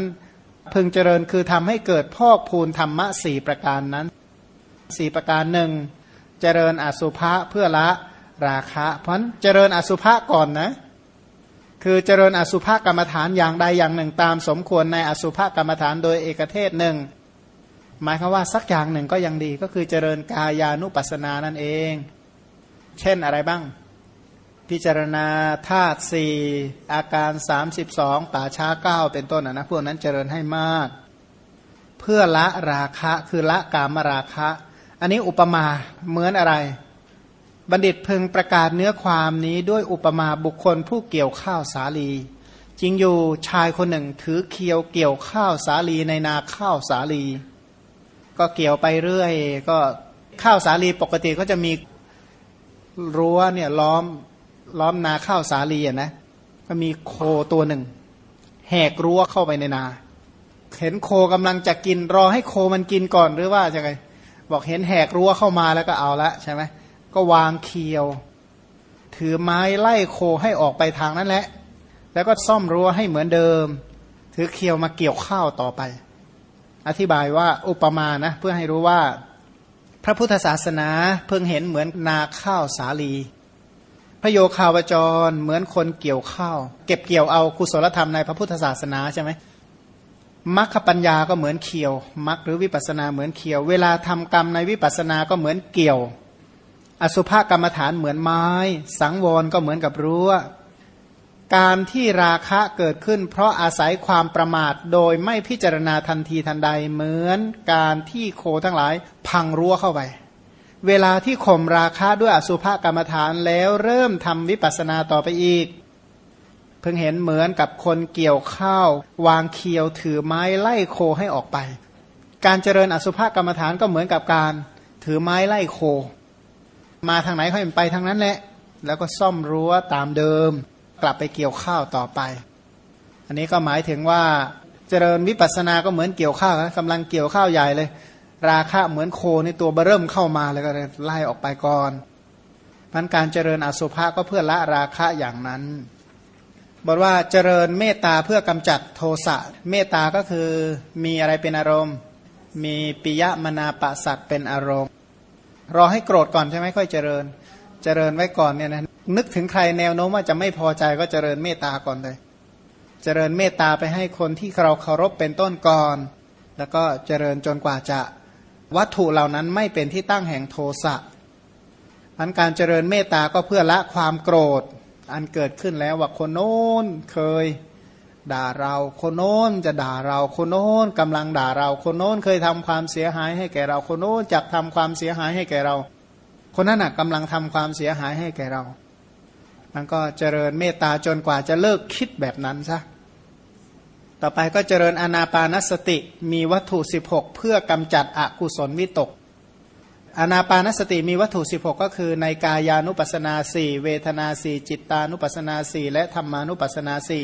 พึงเจริญคือทำให้เกิดพอกพูนธรรมะสี่ประการนั้นสี่ประการหนึ่งเจริญอสุภะเพื่อละราคะ เพราะเจริญอสุภะก่อนนะ คือเจริญอสุภกรรมฐานอย่างใดอย่างหนึ่งตามสมควรในอสุภกรรมฐานโดยเอกเทศหนึ่ง หมายคือว่าสักอย่างหนึ่งก็ยังดีก็คือเจริญกายานุปัสสนานั่นเอง เช่นอะไรบ้าง พิจารณาธาตุสี่อาการ 32 ป่าช้าเก้าเป็นต้นนะพวกนั้นเจริญให้มาก เพื่อละราคะคือละกามราคะ อันนี้อุปมาเหมือนอะไร บัณฑิตพึงประกาศเนื้อความนี้ด้วยอุปมาบุคคลผู้เกี่ยวข้าวสาลี จริงอยู่ชายคนหนึ่งถือเคียวเกี่ยวข้าวสาลีในนาข้าวสาลี ก็เกี่ยวไปเรื่อย ก็ข้าวสาลีปกติก็จะมีรั้วเนี่ยล้อมล้อมนาข้าวสาลีอะนะก็มีโคตัวหนึ่ง แหกรั้วเข้าไปในนา เห็นโคกำลังจะกินรอให้โคมันกินก่อนหรือว่าจะไงบอกเห็นแหกรั้วเข้ามาแล้วก็เอาละใช่ไหม ก็วางเคียว ถือไม้ไล่โคให้ออกไปทางนั้นแหละ แล้วก็ซ่อมรั้วให้เหมือนเดิม ถือเคียวมาเกี่ยวข้าวต่อไป อธิบายว่าอุปมานะ เพื่อให้รู้ว่า พระพุทธศาสนาเพิ่งเห็นเหมือนนาข้าวสาลี พระโยคาวจรเหมือนคนเกี่ยวข้าว เก็บเกี่ยวเอากุศลธรรมในพระพุทธศาสนาใช่ไหมมรรคปัญญาก็เหมือนเคียวมรรคหรือวิปัสนาเหมือนเคียว เวลาทำกรรมในวิปัสนาก็เหมือนเกี่ยว อสุภกรรมฐานเหมือนไม้ สังวรก็เหมือนกับรั้ว การที่ราคะเกิดขึ้น เพราะอาศัยความประมาทโดยไม่พิจารณาทันทีทันใดเหมือนการที่โคทั้งหลายพังรั้วเข้าไป เวลาที่ข่มราคะด้วยอสุภกรรมฐานแล้วเริ่มทำวิปัสสนาต่อไปอีก เพิ่งเห็นเหมือนกับคนเกี่ยวข้าว วางเคียวถือไม้ไล่โคให้ออกไป การเจริญอสุภกรรมฐานก็เหมือนกับการถือไม้ไล่โค มาทางไหนเขาไปทางนั้นแหละ แล้วก็ซ่อมรั้วตามเดิม กลับไปเกี่ยวข้าวต่อไป อันนี้ก็หมายถึงว่าเจริญวิปัสสนาก็เหมือนเกี่ยวข้าวนะกำลังเกี่ยวข้าวใหญ่เลย ราคะเหมือนโคในตัวเบเริ่มเข้ามาแล้วก็ไล่ออกไปก่อนพันการเจริญอสุภะก็เพื่อละราคะอย่างนั้นบอกว่าเจริญเมตตาเพื่อกำจัดโทสะเมตตาก็คือมีอะไรเป็นอารมณ์ มีปิยมนาปะสัตเป็นอารมณ์ รอให้โกรธก่อนใช่ไหมค่อยเจริญ เจริญไว้ก่อนเนี่ยนะนึกถึงใครแนวโน้มว่าจะไม่พอใจก็เจริญเมตตาก่อนเลย เจริญเมตตาไปให้คนที่เราเคารพเป็นต้นก่อน แล้วก็เจริญจนกว่าจะวัตถุเหล่านั้นไม่เป็นที่ตั้งแห่งโทสะอันการเจริญเมตตาก็เพื่อละความโกรธ อันเกิดขึ้นแล้วว่าคนโน้นเคย ด่าเราคนโน้นจะด่าเราคนโน้นกำลังด่าเราคนโน้นเคยทำความเสียหายให้แก่เราคนโน้นจะทำความเสียหายให้แก่เรา คนนั้นกำลังทำความเสียหายให้แก่เรามันก็เจริญเมตตาจนกว่าจะเลิกคิดแบบนั้นซะต่อไปก็เจริญอนาปานสติมีวัตถุ 16 เพื่อกำจัดอกุศลวิตกอนาปานสติมีวัตถุ 16 ก็คือในกายานุปัสนาสี่เวทนาสี่จิตตานุปัสนาสี่และธรรมานุปัสนาสี่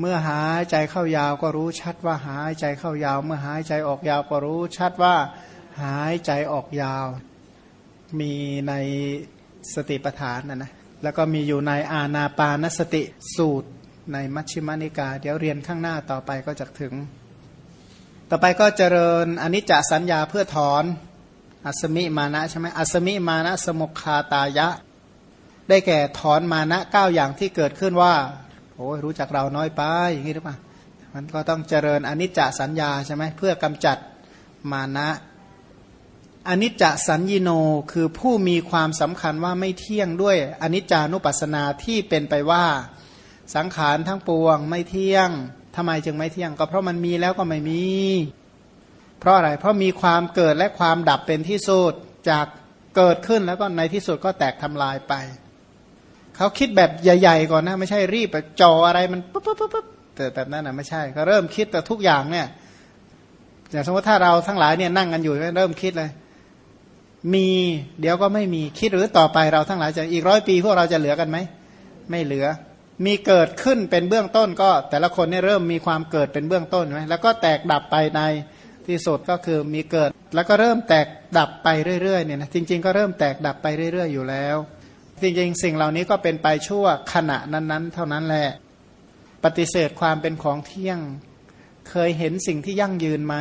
เมื่อหายใจเข้ายาวก็รู้ชัดว่าหายใจเข้ายาว เมื่อหายใจออกยาวก็รู้ชัดว่าหายใจออกยาว มีในสติปัฏฐานนะนะแล้วก็มีอยู่ในอาณาปานสติสูตรในมัชฌิมานิกา เดี๋ยวเรียนข้างหน้าต่อไปก็จะถึง ต่อไปก็เจริญอนิจจสัญญาเพื่อถอน อัสมิมานะใช่ไหมอัสมิมานะสมุคาตายะ ได้แก่ถอนมานะเก้าอย่างที่เกิดขึ้นว่า โอ้รู้จักเราน้อยไปอย่างนี้หรือเปล่ามันก็ต้องเจริญอนิจจสัญญาใช่ไหมเพื่อกำจัดมานะอนิจจสัญญโนคือผู้มีความสำคัญว่าไม่เที่ยงด้วยอนิจจานุปัสสนาที่เป็นไปว่าสังขารทั้งปวงไม่เที่ยงทำไมจึงไม่เที่ยง ก็เพราะมันมีแล้วก็ไม่มี เพราะอะไร เพราะมีความเกิดและความดับเป็นที่สุดจากเกิดขึ้นแล้วก็ในที่สุดก็แตกทำลายไป เขาคิดแบบใหญ่ๆก่อนนะไม่ใช่รีบไปจออะไรมันปุ๊บปุ๊บปุ๊บแต่แบบนั้นนะไม่ใช่เขาเริ่มคิดแต่ทุกอย่างเนี่ยอย่างสมมติถ้าเราทั้งหลายเนี่ยนั่งกันอยู่เริ่มคิดเลย มีเดี๋ยวก็ไม่มีคิดหรือต่อไปเราทั้งหลายจะอีกร้อยปีพวกเราจะเหลือกันไหมไม่เหลือ มีเกิดขึ้นเป็นเบื้องต้นก็ แต่ละคนเนี่ยเริ่มมีความเกิดเป็นเบื้องต้นไหมแล้วก็แตกดับไปในที่สุดก็คือมีเกิด แล้วก็เริ่มแตกดับไปเรื่อยๆเนี่ยนะจริง ๆ ก็เริ่มแตกดับไปเรื่อย ๆ อยู่แล้ว จริงๆ สิ่งเหล่านี้ก็เป็นไปชั่วขณะนั้นๆ เท่านั้นแหละ ปฏิเสธความเป็นของเที่ยง เคยเห็นสิ่งที่ยั่งยืนไหม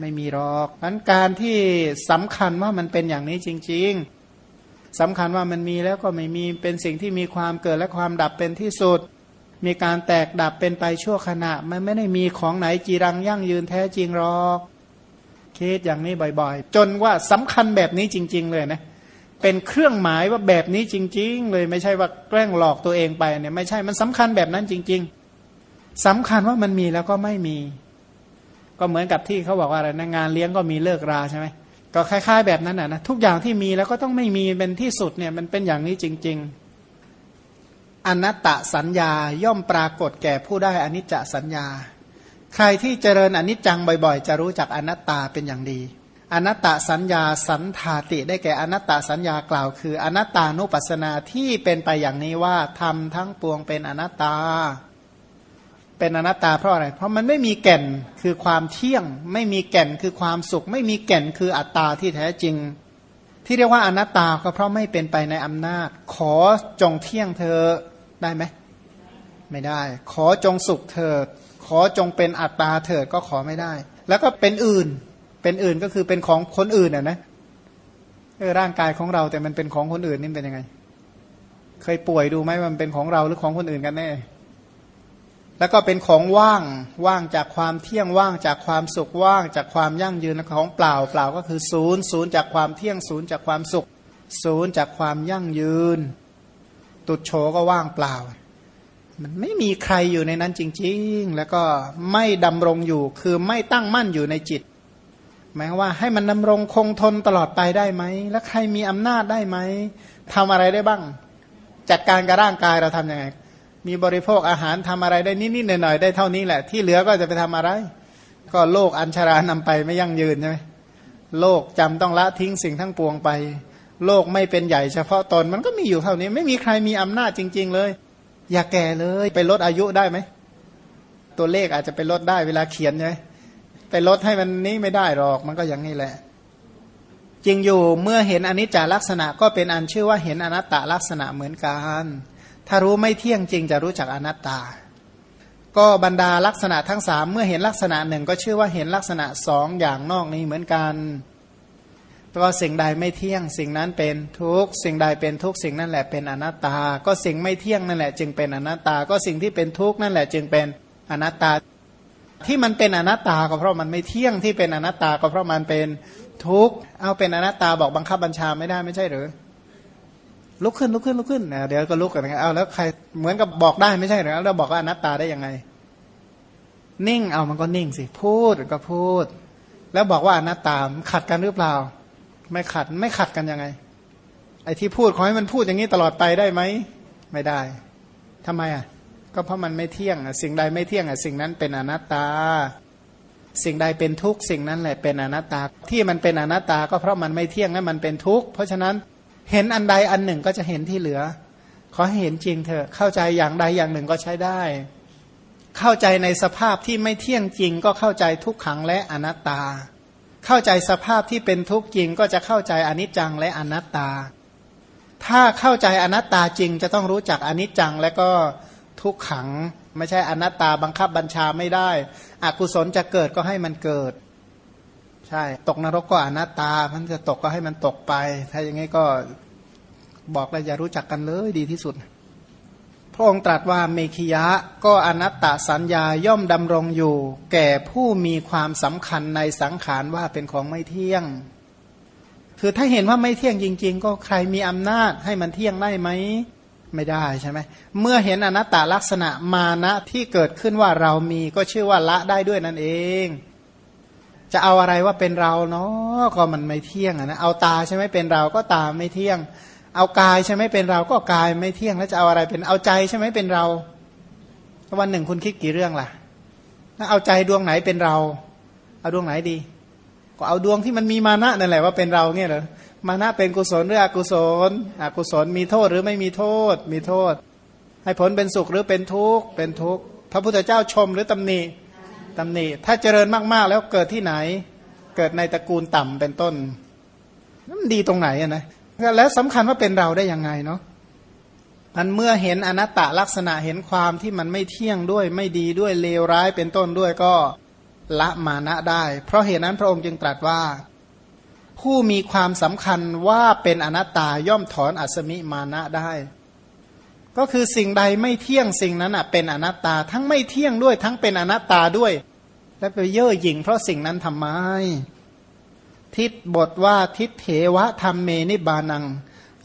ไม่มีหรอกนั้นการที่สำคัญว่ามันเป็นอย่างนี้จริง ๆสำคัญว่ามันมีแล้วก็ไม่มีเป็นสิ่งที่มีความเกิดและความดับเป็นที่สุด มีการแตกดับเป็นไปชั่วขณะ มันไม่ได้มีของไหนจีรังยั่งยืนแท้จริงหรอกคิดอย่างนี้บ่อยๆ จนว่าสำคัญแบบนี้จริง ๆ เลยนะ เป็นเครื่องหมายว่าแบบนี้จริง ๆ เลยไม่ใช่ว่าแกล้งหลอกตัวเองไปเนี่ยไม่ใช่มันสำคัญแบบนั้นจริง ๆสำคัญว่ามันมีแล้วก็ไม่มี ก็เหมือนกับที่เขาบอกว่าอะไรนะงานเลี้ยงก็มีเลิกราใช่ไหมก็คล้าย ๆ แบบนั้นนะทุกอย่างที่มีแล้วก็ต้องไม่มีเป็นที่สุดเนี่ยมันเป็นอย่างนี้จริง ๆ อนัตตสัญญาย่อมปรากฏแก่ผู้ได้อนิจจสัญญา ใครที่เจริญอนิจจังบ่อย ๆ จะรู้จักอนัตตาเป็นอย่างดี อนัตตสัญญาสันธาติได้แก่อนัตตสัญญากล่าว คือ อนัตตานุปัสสนาที่เป็นไปอย่างนี้ว่าทำทั้งปวงเป็นอนัตตา เป็นอนัตตาเพราะอะไร เพราะมันไม่มีแก่นคือความเที่ยง ไม่มีแก่นคือความสุข ไม่มีแก่นคืออัตตาที่แท้จริง ที่เรียกว่าอนัตตาก็เพราะไม่เป็นไปในอำนาจ ขอจงเที่ยงเธอได้ไหมไม่ได้ ขอจงสุขเถิดขอจงเป็นอัตตาเถิดก็ขอไม่ได้ แล้วก็เป็นอื่น เป็นอื่นก็คือเป็นของคนอื่นอะนะเออร่างกายของเราแต่มันเป็นของคนอื่นนี่เป็นยังไง เคยป่วยดูไหมมันเป็นของเราหรือของคนอื่นกันแน่แล้วก็เป็นของว่างว่างจากความเที่ยงว่างจากความสุขว่างจากความยั่งยืนของเปล่าเปล่าก็คือศูนย์ศูนย์จากความเที่ยงศูนย์จากความสุขศูนย์จากความยั่งยืน ตุดโชก็ว่างเปล่า มันไม่มีใครอยู่ในนั้นจริง ๆ แล้วก็ไม่ดำรงอยู่คือไม่ตั้งมั่นอยู่ในจิต หมายว่าให้มันดำรงคงทนตลอดไปได้ไหม แล้วใครมีอำนาจได้ไหมทำอะไรได้บ้าง จัดการกับร่างกายเราทำยังไง มีบริโภคอาหารทำอะไรได้นิดๆหน่อยๆได้เท่านี้แหละ ที่เหลือก็จะไปทำอะไร ก็โลกอัญชารานำไปไม่ยั่งยืนใช่ไหมโลกจำต้องละทิ้งสิ่งทั้งปวงไป โลกไม่เป็นใหญ่เฉพาะตนมันก็มีอยู่เท่านี้ ไม่มีใครมีอำนาจจริง ๆ เลย อย่าแก่เลย ไปลดอายุได้ไหม ตัวเลขอาจจะไปลดได้เวลาเขียนใช่ไหม ไปลดให้มันนี้ไม่ได้หรอกมันก็อย่างนี้แหละ จริงอยู่เมื่อเห็นอนิจจลักษณะก็เป็นอันชื่อว่าเห็นอนัตตลักษณะเหมือนกัน ถ้ารู้ไม่เที่ยงจริงจะรู้จักอนัตตา ก็บรรดาลักษณะทั้งสามเมื่อเห็นลักษณะหนึ่งก็ชื่อว่าเห็นลักษณะสองอย่างนอกนี้เหมือนกันก็สิ่งใดไม่เที่ยงสิ่งนั้นเป็นทุกสิ่งใดเป็นทุกสิ่งนั่นแหละเป็นอนัตตา ก็สิ่งไม่เที่ยงนั่นแหละ จึงเป็นอนัตตา ก็สิ่งที่เป็นทุกนั่นแหละ จึงเป็นอนัตตา ที่มันเป็นอนัตตาก็เพราะมันไม่เที่ยงที่เป็นอนัตตาก็เพราะมันเป็นทุกข์เอาเป็นอนัตตาบอกบังคับบัญชาไม่ได้ไม่ใช่หรือลุกขึ้นลุกขึ้นลุกขึ้นเดี๋ยวก็ลุกกันเอาแล้วใครเหมือนกับบอกได้ไม่ใช่หรือแล้วบอกว่าอนัตตาได้ยังไง นิ่งเอามันก็นิ่งสิพูดก็พูด แล้วบอกว่าอนัตตาขัดกันหรือเปล่า ไม่ขัดไม่ขัดกันยังไง ไอ้ที่พูดขอให้มันพูดอย่างนี้ตลอดไปได้ไหมไม่ได้ทำไมอะ ก็เพราะมันไม่เที่ยงสิ่งใดไม่เที่ยงสิ่งนั้นเป็นอนัตตา สิ่งใดเป็นทุกข์สิ่งนั้นแหละเป็นอนัตตา ที่มันเป็นอนัตตาก็เพราะมันไม่เที่ยงและมันเป็นทุกข์เพราะฉะนั้นเห็นอันใดอันหนึ่งก็จะเห็นที่เหลือ ขอให้เห็นจริงเถอะเข้าใจอย่างใดอย่างหนึ่งก็ใช้ได้ เข้าใจในสภาพที่ไม่เที่ยงจริง ก็เข้าใจทุกขังและอนัตตา เข้าใจสภาพที่เป็นทุกข์จริง ก็จะเข้าใจอนิจจังและอนัตตา ถ้าเข้าใจอนัตตาจริงจะต้องรู้จักอนิจจังและก็ ทุกขัง ไม่ใช่อนัตตาบังคับบัญชาไม่ได้อกุศลจะเกิดก็ให้มันเกิด ใช่ ตกนรกก็อนัตตา มันจะตกก็ให้มันตกไป ถ้าอย่างงี้ก็บอกเลยอย่ารู้จักกันเลยดีที่สุด พระองค์ตรัสว่าเมขิยะก็อนัตตสัญญาย่อมดำรงอยู่ แก่ผู้มีความสำคัญในสังขารว่าเป็นของไม่เที่ยง คือถ้าเห็นว่าไม่เที่ยงจริง ๆ ก็ใครมีอำนาจให้มันเที่ยงได้ไหม ไม่ได้ใช่ไหมเมื่อเห็นอนัตตลักษณะมานะที่เกิดขึ้นว่าเรามีก็ชื่อว่าละได้ด้วยนั่นเอง จะเอาอะไรว่าเป็นเราเนาะก็มันไม่เที่ยงนะเอาตาใช่ไหมเป็นเราก็ตาไม่เที่ยง เอากายใช่ไหมเป็นเราก็กายไม่เที่ยงแล้วจะเอาอะไรเป็นเอาใจใช่ไหมเป็นเราวันหนึ่งคุณคิดกี่เรื่องล่ะถ้าเอาใจดวงไหนเป็นเรา เอาดวงไหนดี ก็เอาดวงที่มันมีมานะนั่นแหละว่าเป็นเราเงี้ยเหรอ มานะเป็นกุศลหรืออกุศล อกุศลมีโทษหรือไม่มีโทษ มีโทษ ให้ผลเป็นสุขหรือเป็นทุกข์ เป็นทุกข์ พระพุทธเจ้าชมหรือตำหนิตำหนิ ถ้าเจริญมากๆ แล้วเกิดที่ไหน เกิดในตระกูลต่ำเป็นต้นมันดีตรงไหนอะนะ แล้วสำคัญว่าเป็นเราได้ยังไงเนาะมันเมื่อเห็นอนัตตลักษณะเห็นความที่มันไม่เที่ยงด้วยไม่ดีด้วยเลวร้ายเป็นต้นด้วยก็ละมานะได้ เพราะเหตุนั้นพระองค์จึงตรัสว่า ผู้มีความสำคัญว่าเป็นอนัตตาย่อมถอนอัศมิมานะได้ ก็คือสิ่งใดไม่เที่ยงสิ่งนั้นอะเป็นอนัตตาทั้งไม่เที่ยงด้วยทั้งเป็นอนัตตาด้วย และไปเย่อหยิ่งเพราะสิ่งนั้นทำไมทิศบทว่าทิศเถวะธรรมเมนิบานัง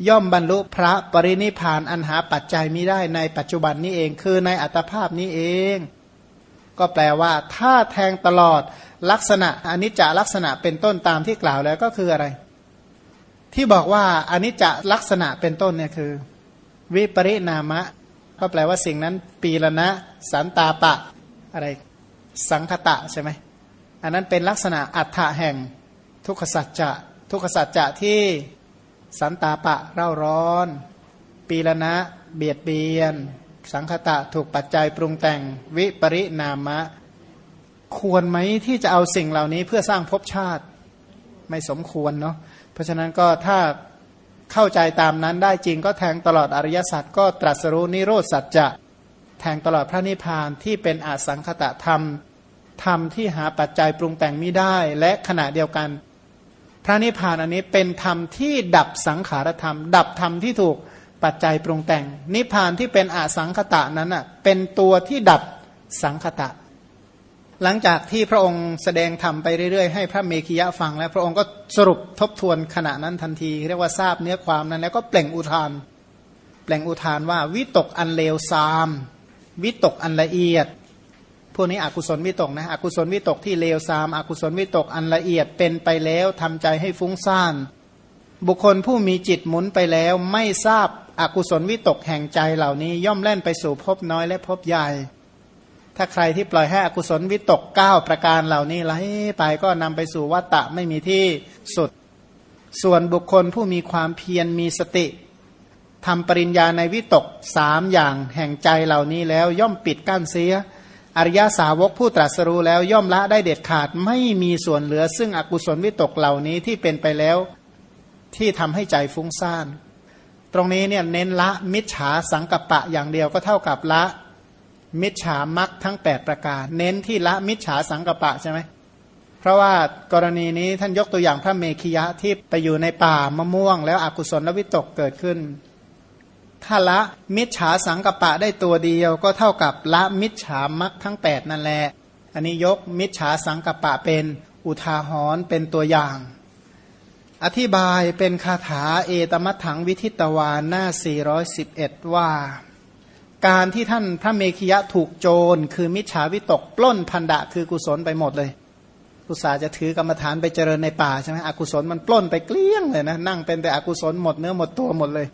ย่อมบรรลุพระปรินิพานอันหาปัจจัยมิได้ในปัจจุบันนี้เองคือในอัตภาพนี้เอง ก็แปลว่า ถ้าแทงตลอด ลักษณะอนิจจลักษณะเป็นต้นตามที่กล่าวแล้วก็คืออะไร ที่บอกว่าอนิจจลักษณะเป็นต้นเนี่ยคือ วิปริณามะ ก็แปลว่าสิ่งนั้นปีละนะ สันตาปะอะไร สังคตะใช่ไหมอันนั้นเป็นลักษณะอัฏฐะแห่งทุกขสัจจะทุกขสัจจะที่สันตาปะเร่าร้อน ปีละนะ เบียดเบียน สังคตะถูกปัจจัยปรุงแต่งวิปริณามะ ควรไหมที่จะเอาสิ่งเหล่านี้เพื่อสร้างภพชาติไม่สมควรเนาะเพราะฉะนั้นก็ถ้าเข้าใจตามนั้นได้จริงก็แทงตลอดอริยสัจก็ตรัสรู้นิโรธสัจจะแทงตลอดพระนิพพานที่เป็นอาสังคตะธรรมธรรมที่หาปัจจัยปรุงแต่งไม่ได้ และขณะเดียวกัน พระนิพพานอันนี้เป็นธรรมที่ดับสังขารธรรม ดับธรรมที่ถูกปัจจัยปรุงแต่ง นิพพานที่เป็นอาสังคตะนั้นอะเป็นตัวที่ดับสังคตะ หลังจากที่พระองค์แสดงธรรมไปเรื่อยๆ ให้พระเมขิยะฟังแล้ว พระองค์ก็สรุปทบทวนขณะนั้นทันที เรียกว่าทราบเนื้อความนั้น แล้วก็เปล่งอุทานแปลงอุทานว่า วิตกอันเลวซาม วิตกอันละเอียด พวกนี้อกุศลวิตกนะอกุศลวิตกที่เลวซามอกุศลวิตกอันละเอียดเป็นไปแล้วทำใจให้ฟุ้งซ่าน บุคคลผู้มีจิตหมุนไปแล้วไม่ทราบอกุศลวิตกแห่งใจเหล่านี้ ย่อมแล่นไปสู่พบน้อยและพบใหญ่ ถ้าใครที่ปล่อยให้อกุศลวิตก 9 ประการเหล่านี้ไหลไปก็นำไปสู่วัตตะไม่มีที่สุด ส่วนบุคคลผู้มีความเพียรมีสติทำปริญญาในวิตกสามอย่างแห่งใจเหล่านี้แล้วย่อมปิดกั้นเสีย อริยสาวกผู้ตรัสรู้แล้วย่อมละได้เด็ดขาดไม่มีส่วนเหลือ ซึ่งอกุศลวิตกเหล่านี้ที่เป็นไปแล้วที่ทำให้ใจฟุ้งซ่าน ตรงนี้เนี่ยเน้นละมิจฉาสังกัปปะอย่างเดียวก็เท่ากับละ มิจฉามักทั้ง 8 ประการ เน้นที่ละมิจฉาสังกปะใช่ไหมเพราะว่ากรณีนี้ท่านยกตัวอย่างพระเมขิยะที่ไปอยู่ในป่ามะม่วง แล้วอกุศลวิตกเกิดขึ้น ถ้าละมิจฉาสังกปะได้ตัวเดียวก็เท่ากับละมิจฉามักทั้ง 8 นั่นแหละอันนี้ยกมิจฉาสังกปะเป็นอุทาหรณ์เป็นตัวอย่าง อธิบายเป็นคาถาเอตมัถังวิทิตวานหน้า 411 ว่า การที่ท่านพระเมขิยะถูกโจร คือมิจฉาวิตกปล้นพันดะคือกุศลไปหมดเลยกุศลจะถือกรรมฐานไปเจริญในป่าใช่ไหมอกุศลมันปล้นไปเกลี้ยงเลยนะนั่งเป็นแต่อกุศลหมดเนื้อหมดตัวหมดเลย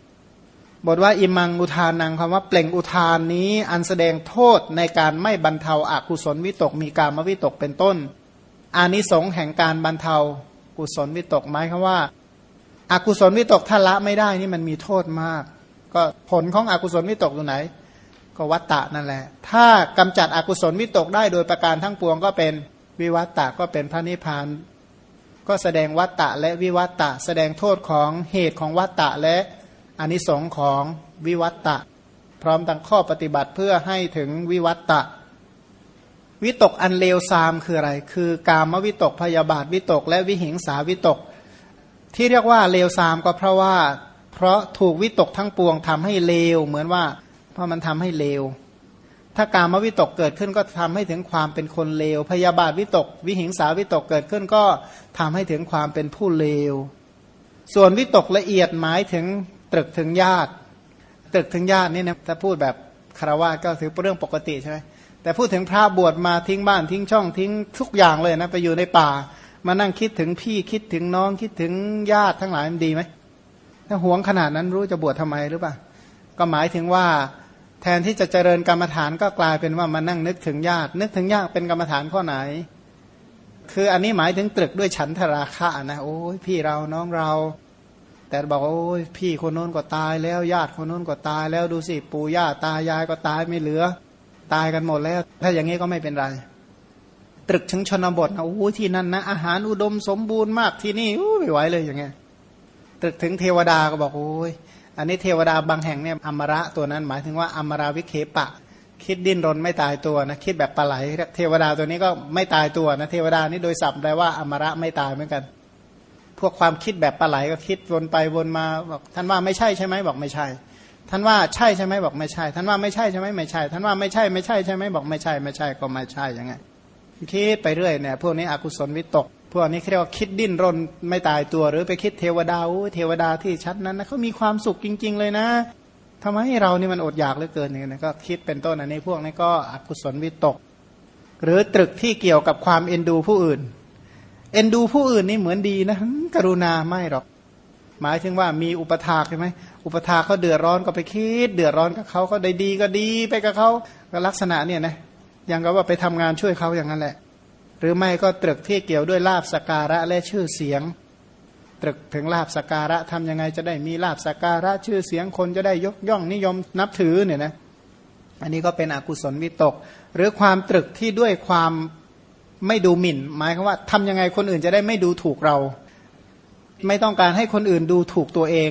บทว่าอิมังอุทานังคำว่าเปล่งอุทานนี้อันแสดงโทษในการไม่บรรเทาอากุศลวิตกมีการมวิตกเป็นต้น อานิสงส์แห่งการบรรเทากุศลวิตกหมายคือว่าอากุศลวิตกถ้าละไม่ได้นี่มันมีโทษมาก ก็ผลของอกุศลวิตกอยู่ไหน ก็วัตตะนั่นแหละ ถ้ากำจัดอกุศลวิตกได้โดยประการทั้งปวงก็เป็นวิวัตตะก็เป็นพระนิพพาน ก็แสดงวัตตะและวิวัตตะ แสดงโทษของเหตุของวัตตะและอนนี้สองของวิวัตตะ พร้อมตั้งข้อปฏิบัติเพื่อให้ถึงวิวัตตะ วิตกอันเลวซามคืออะไร คือกามวิตกพยาบาทวิตก และวิหิงสาวิตก ที่เรียกว่าเลวซามก็เพราะว่า เพราะถูกวิตกทั้งปวงทำให้เลวเหมือนว่า ราะมันทำให้เลว ถ้ากามวิตกเกิดขึ้นก็ทำให้ถึงความเป็นคนเลว พยาบาทวิตก วิหิงสาวิตกเกิดขึ้นก็ทำให้ถึงความเป็นผู้เลว ส่วนวิตกละเอียดหมายถึงตรึกถึงญาติตรึกถึงญาตินี่นะถ้าพูดแบบคารวะก็ถือเป็นเรื่องปกติใช่ไหมแต่พูดถึงพระบวชมาทิ้งบ้านทิ้งช่องทิ้งทุกอย่างเลยนะไปอยู่ในป่า มานั่งคิดถึงพี่คิดถึงน้องคิดถึงญาติทั้งหลายมันดีไหมถ้าหวงขนาดนั้นรู้จะบวชทำไมหรือเปล่าก็หมายถึงว่า แทนที่จะเจริญกรรมฐานก็กลายเป็นว่ามานั่งนึกถึงญาติ นึกถึงญาติเป็นกรรมฐานข้อไหน คืออันนี้หมายถึงตรึกด้วยฉันทราคะนะโอ้ยพี่เราน้องเรา แต่บอกว่าโอ้ยพี่คนโน้นก็ตายแล้วญาติคนโน้นก็ตายแล้วดูสิปู่ย่าตายายก็ตายไม่เหลือ ตายกันหมดแล้ว ถ้าอย่างนี้ก็ไม่เป็นไร ตรึกถึงชนบทนะโอ้ยที่นั่นนะอาหารอุดมสมบูรณ์มากที่นี่โอ้ไม่ไหวเลยอย่างเงี้ยตรึกถึงเทวดาก็บอกโอ้ย อันนี้เทวดาบางแห่งเนี่ยอมระตัวนั้นหมายถึงว่าอมราวิเคปะ คิดดิ้นรนไม่ตายตัวนะคิดแบบปลาไหลเทวดาตัวนี้ก็ไม่ตายตัวนะเทวดานี่โดยสับแปลว่าอมระไม่ตายเหมือนกัน พวกความคิดแบบปลาไหลก็คิดวนไปวนมาบอกท่านว่าไม่ใช่ใช่ไหมบอกไม่ใช่ ท่านว่าใช่ใช่ไหมบอกไม่ใช่ ท่านว่าไม่ใช่ใช่ไหมไม่ใช่ ท่านว่าไม่ใช่ไม่ใช่ใช่ไหมบอกไม่ใช่ไม่ใช่ก็ไม่ใช่ยังไงคิดไปเรื่อยเนี่ยพวกนี้อกุศลวิตก พวกนี้เรียกว่าคิดดิ้นรนไม่ตายตัว หรือไปคิดเทวดาเทวดาที่ชัดนั้นนะเขามีความสุขจริง ๆ เลยนะทำไมเรานี่มันอดอยากเหลือเกินอย่างนี้ก็คิดเป็นต้นอันนี้พวกนี้ก็อกุศลวิตก หรือตรึกที่เกี่ยวกับความเอ็นดูผู้อื่น เอ็นดูผู้อื่นนี่เหมือนดีนะกรุณาไม่หรอก หมายถึงว่ามีอุปถากใช่ไหมอุปถากเขาเดือดร้อนก็ไปคิด เดือดร้อนกับเขาเขาได้ดีก็ดีไปกับเขากลักษณะเนี่ยนะยังก็ว่าไปทำงานช่วยเขาอย่างนั้นแหละ หรือไม่ก็ตรึกที่เกี่ยวด้วยลาบสการะและชื่อเสียง ตรึกถึงลาบสการะทำยังไงจะได้มีลาบสการะชื่อเสียงคนจะได้ยกย่องนิยมนับถือเนี่ยนะอันนี้ก็เป็นอกุศลวิตก หรือความตรึกที่ด้วยความไม่ดูหมิ่น หมายคือว่าทำยังไงคนอื่นจะได้ไม่ดูถูกเรา ไม่ต้องการให้คนอื่นดูถูกตัวเอง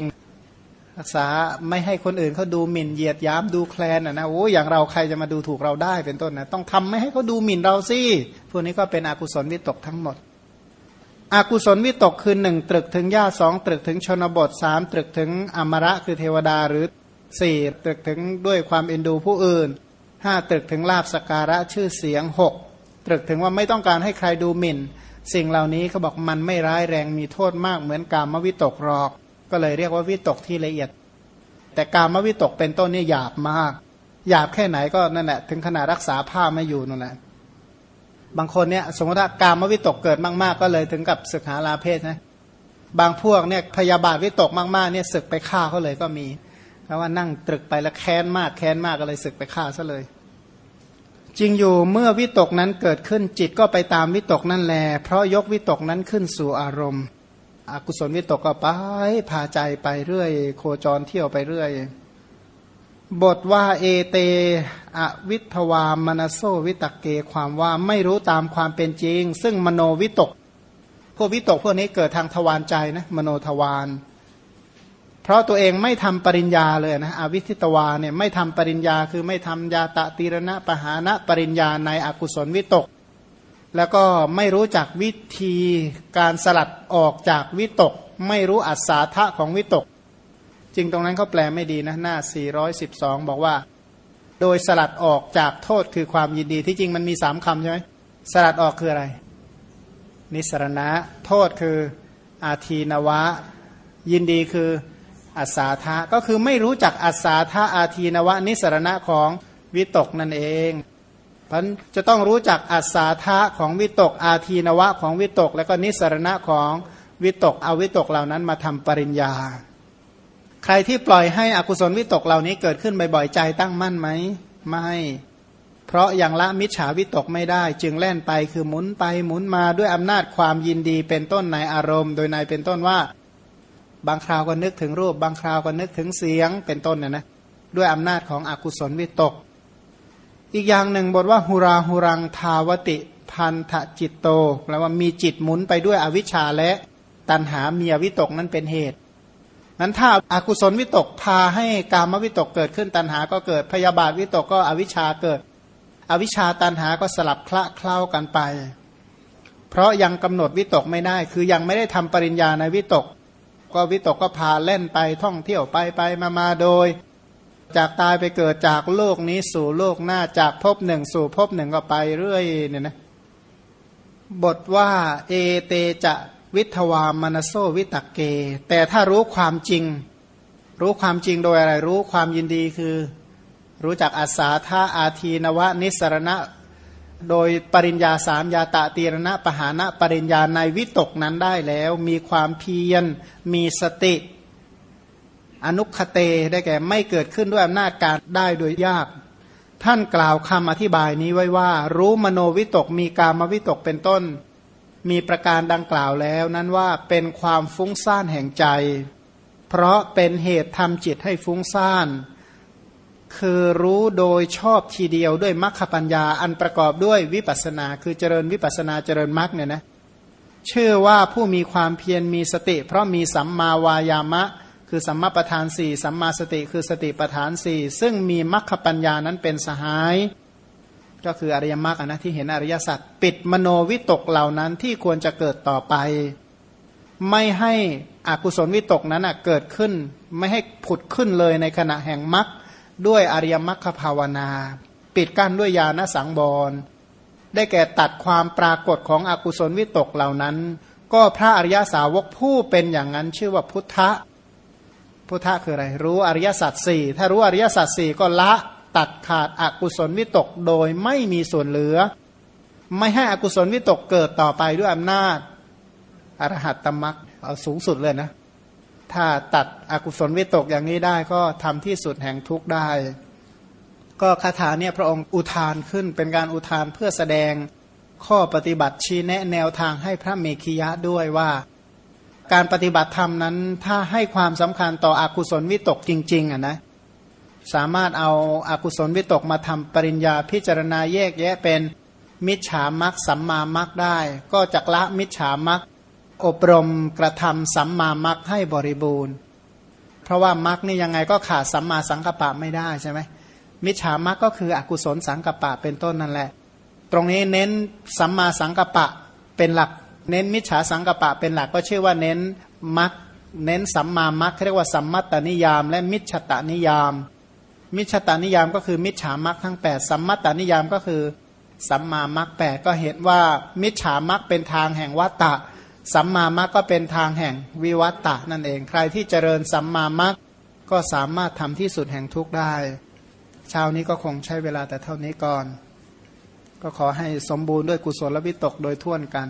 รักษาไม่ให้คนอื่นเขาดูหมิ่นเหยียดย้ำดูแคลนอะนะโอ้อย่างเราใครจะมาดูถูกเราได้เป็นต้นนะต้องทำไม่ให้เขาดูหมิ่นเราสิพวกนี้ก็เป็นอกุศลวิตกทั้งหมด อกุศลวิตกคือหนึ่งตรึกถึงญาติสองตรึกถึงชนบทสามตรึกถึงอมระคือเทวดาหรือสี่ตรึกถึงด้วยความเอ็นดูผู้อื่นห้าตรึกถึงลาบสการะชื่อเสียงหกตรึกถึงว่าไม่ต้องการให้ใครดูหมิ่น สิ่งเหล่านี้เขาบอกมันไม่ร้ายแรงมีโทษมากเหมือนกามวิตกหรอก ก็เลยเรียกว่าวิตกที่ละเอียด แต่การมวิตกเป็นต้นนี่หยาบมากหยาบแค่ไหนก็นั่นแหละถึงขนาดรักษาผ้าไม่อยู่นั่นแหละบางคนเนี่ยสมมติว่ากามวิตกเกิดมาก ๆ ก็เลยถึงกับศึกหาลาเพศนะบางพวกเนี่ยพยาบาทวิตกมากๆเนี่ยศึกไปฆ่าเขาเลยก็มีเพราะว่านั่งตรึกไปแล้วแค้นมากแค้นมากก็เลยศึกไปฆ่าซะเลยจริงอยู่เมื่อวิตกนั้นเกิดขึ้นจิตก็ไปตามวิตกนั่นแหละเพราะยกวิตกนั้นขึ้นสู่อารมณ์ อกุศลวิตกก็ไปพาใจไปเรื่อย โคจรเที่ยวไปเรื่อย บทว่าเอเตอวิทวามนโซวิตกเกความว่าไม่รู้ตามความเป็นจริง ซึ่งมโนวิตก พวกวิตกพวกนี้เกิดทางทวารใจนะมโนทวารเพราะตัวเองไม่ทำปริญญาเลยนะอวิธิตวาเนี่ยไม่ทำปริญญาคือไม่ทำยาตะตีรณะปหานะปริญญาในอกุศลวิตก แล้วก็ไม่รู้จักวิธีการสลัดออกจากวิตก ไม่รู้อัศาทะของวิตก จริงตรงนั้นเขาแปลไม่ดีนะหน้า 412 บอกว่า โดยสลัดออกจากโทษคือความยินดีที่จริงมันมีสามคำใช่ไหมสลัดออกคืออะไร นิสรณะ โทษคืออาทีนวะ ยินดีคืออัศาธาก็คือไม่รู้จักอัศาธาอาทีนวะ นิสรณะของวิตกนั่นเอง พันจะต้องรู้จักอัศาธาของวิตกอาทีนวะของวิตก แล้วก็นิสรณะของวิตกเอาวิตกเหล่านั้นมาทำปริญญา ใครที่ปล่อยให้อกุศลวิตกเหล่านี้เกิดขึ้นบ่อยๆใจตั้งมั่นไหมไม่เพราะยังละมิจฉาวิตกไม่ได้ จึงแล่นไปคือหมุนไปหมุนมาด้วยอำนาจความยินดีเป็นต้นในอารมณ์ โดยในเป็นต้นว่า บางคราวก็นึกถึงรูป บางคราวก็นึกถึงเสียงเป็นต้นนะนะด้วยอำนาจของอกุศลวิตก อีกอย่างหนึ่งบทว่าหุราหุรังทาวติ พันธจิตโตแปลว่ามีจิตหมุนไปด้วยอวิชชาและตันหาเมียวิตกนั้นเป็นเหตุนั้นถ้าอากุศลวิตกพาให้กามวิตกเกิดขึ้นตัณหาก็เกิดพยาบาทวิตกก็อวิชชาเกิด อวิชชาตัณหาก็สลับคละเคล้ากันไป เพราะยังกำหนดวิตกไม่ได้ คือยังไม่ได้ทำปริญญาในวิตก ก็วิตกก็พาเล่นไปท่องเที่ยวไปไปมามาโดย จากตายไปเกิดจากโลกนี้สู่โลกหน้าจากภพหนึ่งสู่ภพหนึ่งก็ไปเรื่อยเนี่ยนะบทว่าเอเตจะวิทวามนโซวิตกเก แต่ถ้ารู้ความจริง รู้ความจริงโดยอะไร รู้ความยินดีคือ รู้จักอาสาธาอาทีนวะนิสรณะ โดยปริญญาสามยาตะตีรณะปหานะปริญญาในวิตกนั้นได้แล้ว มีความเพียรมีสติ อนุคเตได้แก่ไม่เกิดขึ้นด้วยอำนาจการได้โดยยาก ท่านกล่าวคำอธิบายนี้ไว้ว่า รู้มโนวิตกมีกามวิตกเป็นต้น มีประการดังกล่าวแล้วนั้นว่าเป็นความฟุ้งซ่านแห่งใจ เพราะเป็นเหตุทำจิตให้ฟุ้งซ่านคือรู้โดยชอบทีเดียวด้วยมรรคปัญญาอันประกอบด้วยวิปัสนา คือเจริญวิปัสนาเจริญมรรคเนี่ยนะเชื่อว่าผู้มีความเพียรมีสติ เพราะมีสัมมาวายามะ คือสัมมาประธานสี่สัมมาสติคือสติประธานสี่ซึ่งมีมรรคปัญญานั้นเป็นสหาย ก็คืออริยมรรคนะที่เห็นอริยสัจปิดมโนวิตกเหล่านั้นที่ควรจะเกิดต่อไป ไม่ให้อกุศลวิตกนั้นเกิดขึ้น ไม่ให้ผุดขึ้นเลยในขณะแห่งมรรคด้วยอริยมรรคภาวนา ปิดกั้นด้วยญาณสังบรได้แก่ตัดความปรากฏของอกุศลวิตกเหล่านั้น ก็พระอริยสาวกผู้เป็นอย่างนั้นชื่อว่าพุทธะ พุทธะคืออะไร รู้อริยสัจสี่ถ้ารู้อริยสัจสี่ก็ละตัดขาดอกุศลวิตกโดยไม่มีส่วนเหลือ ไม่ให้อกุศลวิตกเกิดต่อไปด้วยอำนาจอรหัตตมักเอาสูงสุดเลยนะ ถ้าตัดอกุศลวิตกอย่างนี้ได้ก็ทำที่สุดแห่งทุกข์ได้ ก็คาถาเนี่ยพระองค์อุทานขึ้นเป็นการอุทานเพื่อแสดงข้อปฏิบัติชี้แนะแนวทางให้พระเมขียะด้วยว่า การปฏิบัติธรรมนั้น ถ้าให้ความสำคัญต่ออกุศลวิตกจริงๆอะนะสามารถเอาอากุศลวิตกมาทำปริญญาพิจารณาแยกแยะเป็นมิจฉามักสัมมามักได้ ก็จักละมิจฉามักอบรมกระทำสัมมามักให้บริบูรณ์ เพราะว่ามรรคนี่ยังไงก็ขาดสัมมาสังกัปปะไม่ได้ใช่ไหมมิจฉามรรคก็คืออกุศลสังกัปปะเป็นต้นนั่นแหละ ตรงนี้เน้นสัมมาสังกัปปะเป็นหลัก เน้นมิจฉาสังกปะเป็นหลักก็ชื่อว่าเน้นมรรคเน้นสัมมามัคเรียกว่าสัมมัตตนิยาม และมิจฉตานิยาม มิจฉตานิยามก็คือมิจฉามัคทั้ง 8 สัมมัตตนิยามก็คือสัมมามัคแปดก็เห็นว่ามิจฉามัคเป็นทางแห่งวัตตะ สัมมามัคก็เป็นทางแห่งวิวัตตะนั่นเอง ใครที่เจริญสัมมามัคก็สามารถทำที่สุดแห่งทุกข์ได้ เช้านี้ก็คงใช้เวลาแต่เท่านี้ก่อน ก็ขอให้สมบูรณ์ด้วยกุศลวิตกโดยทั่วนกัน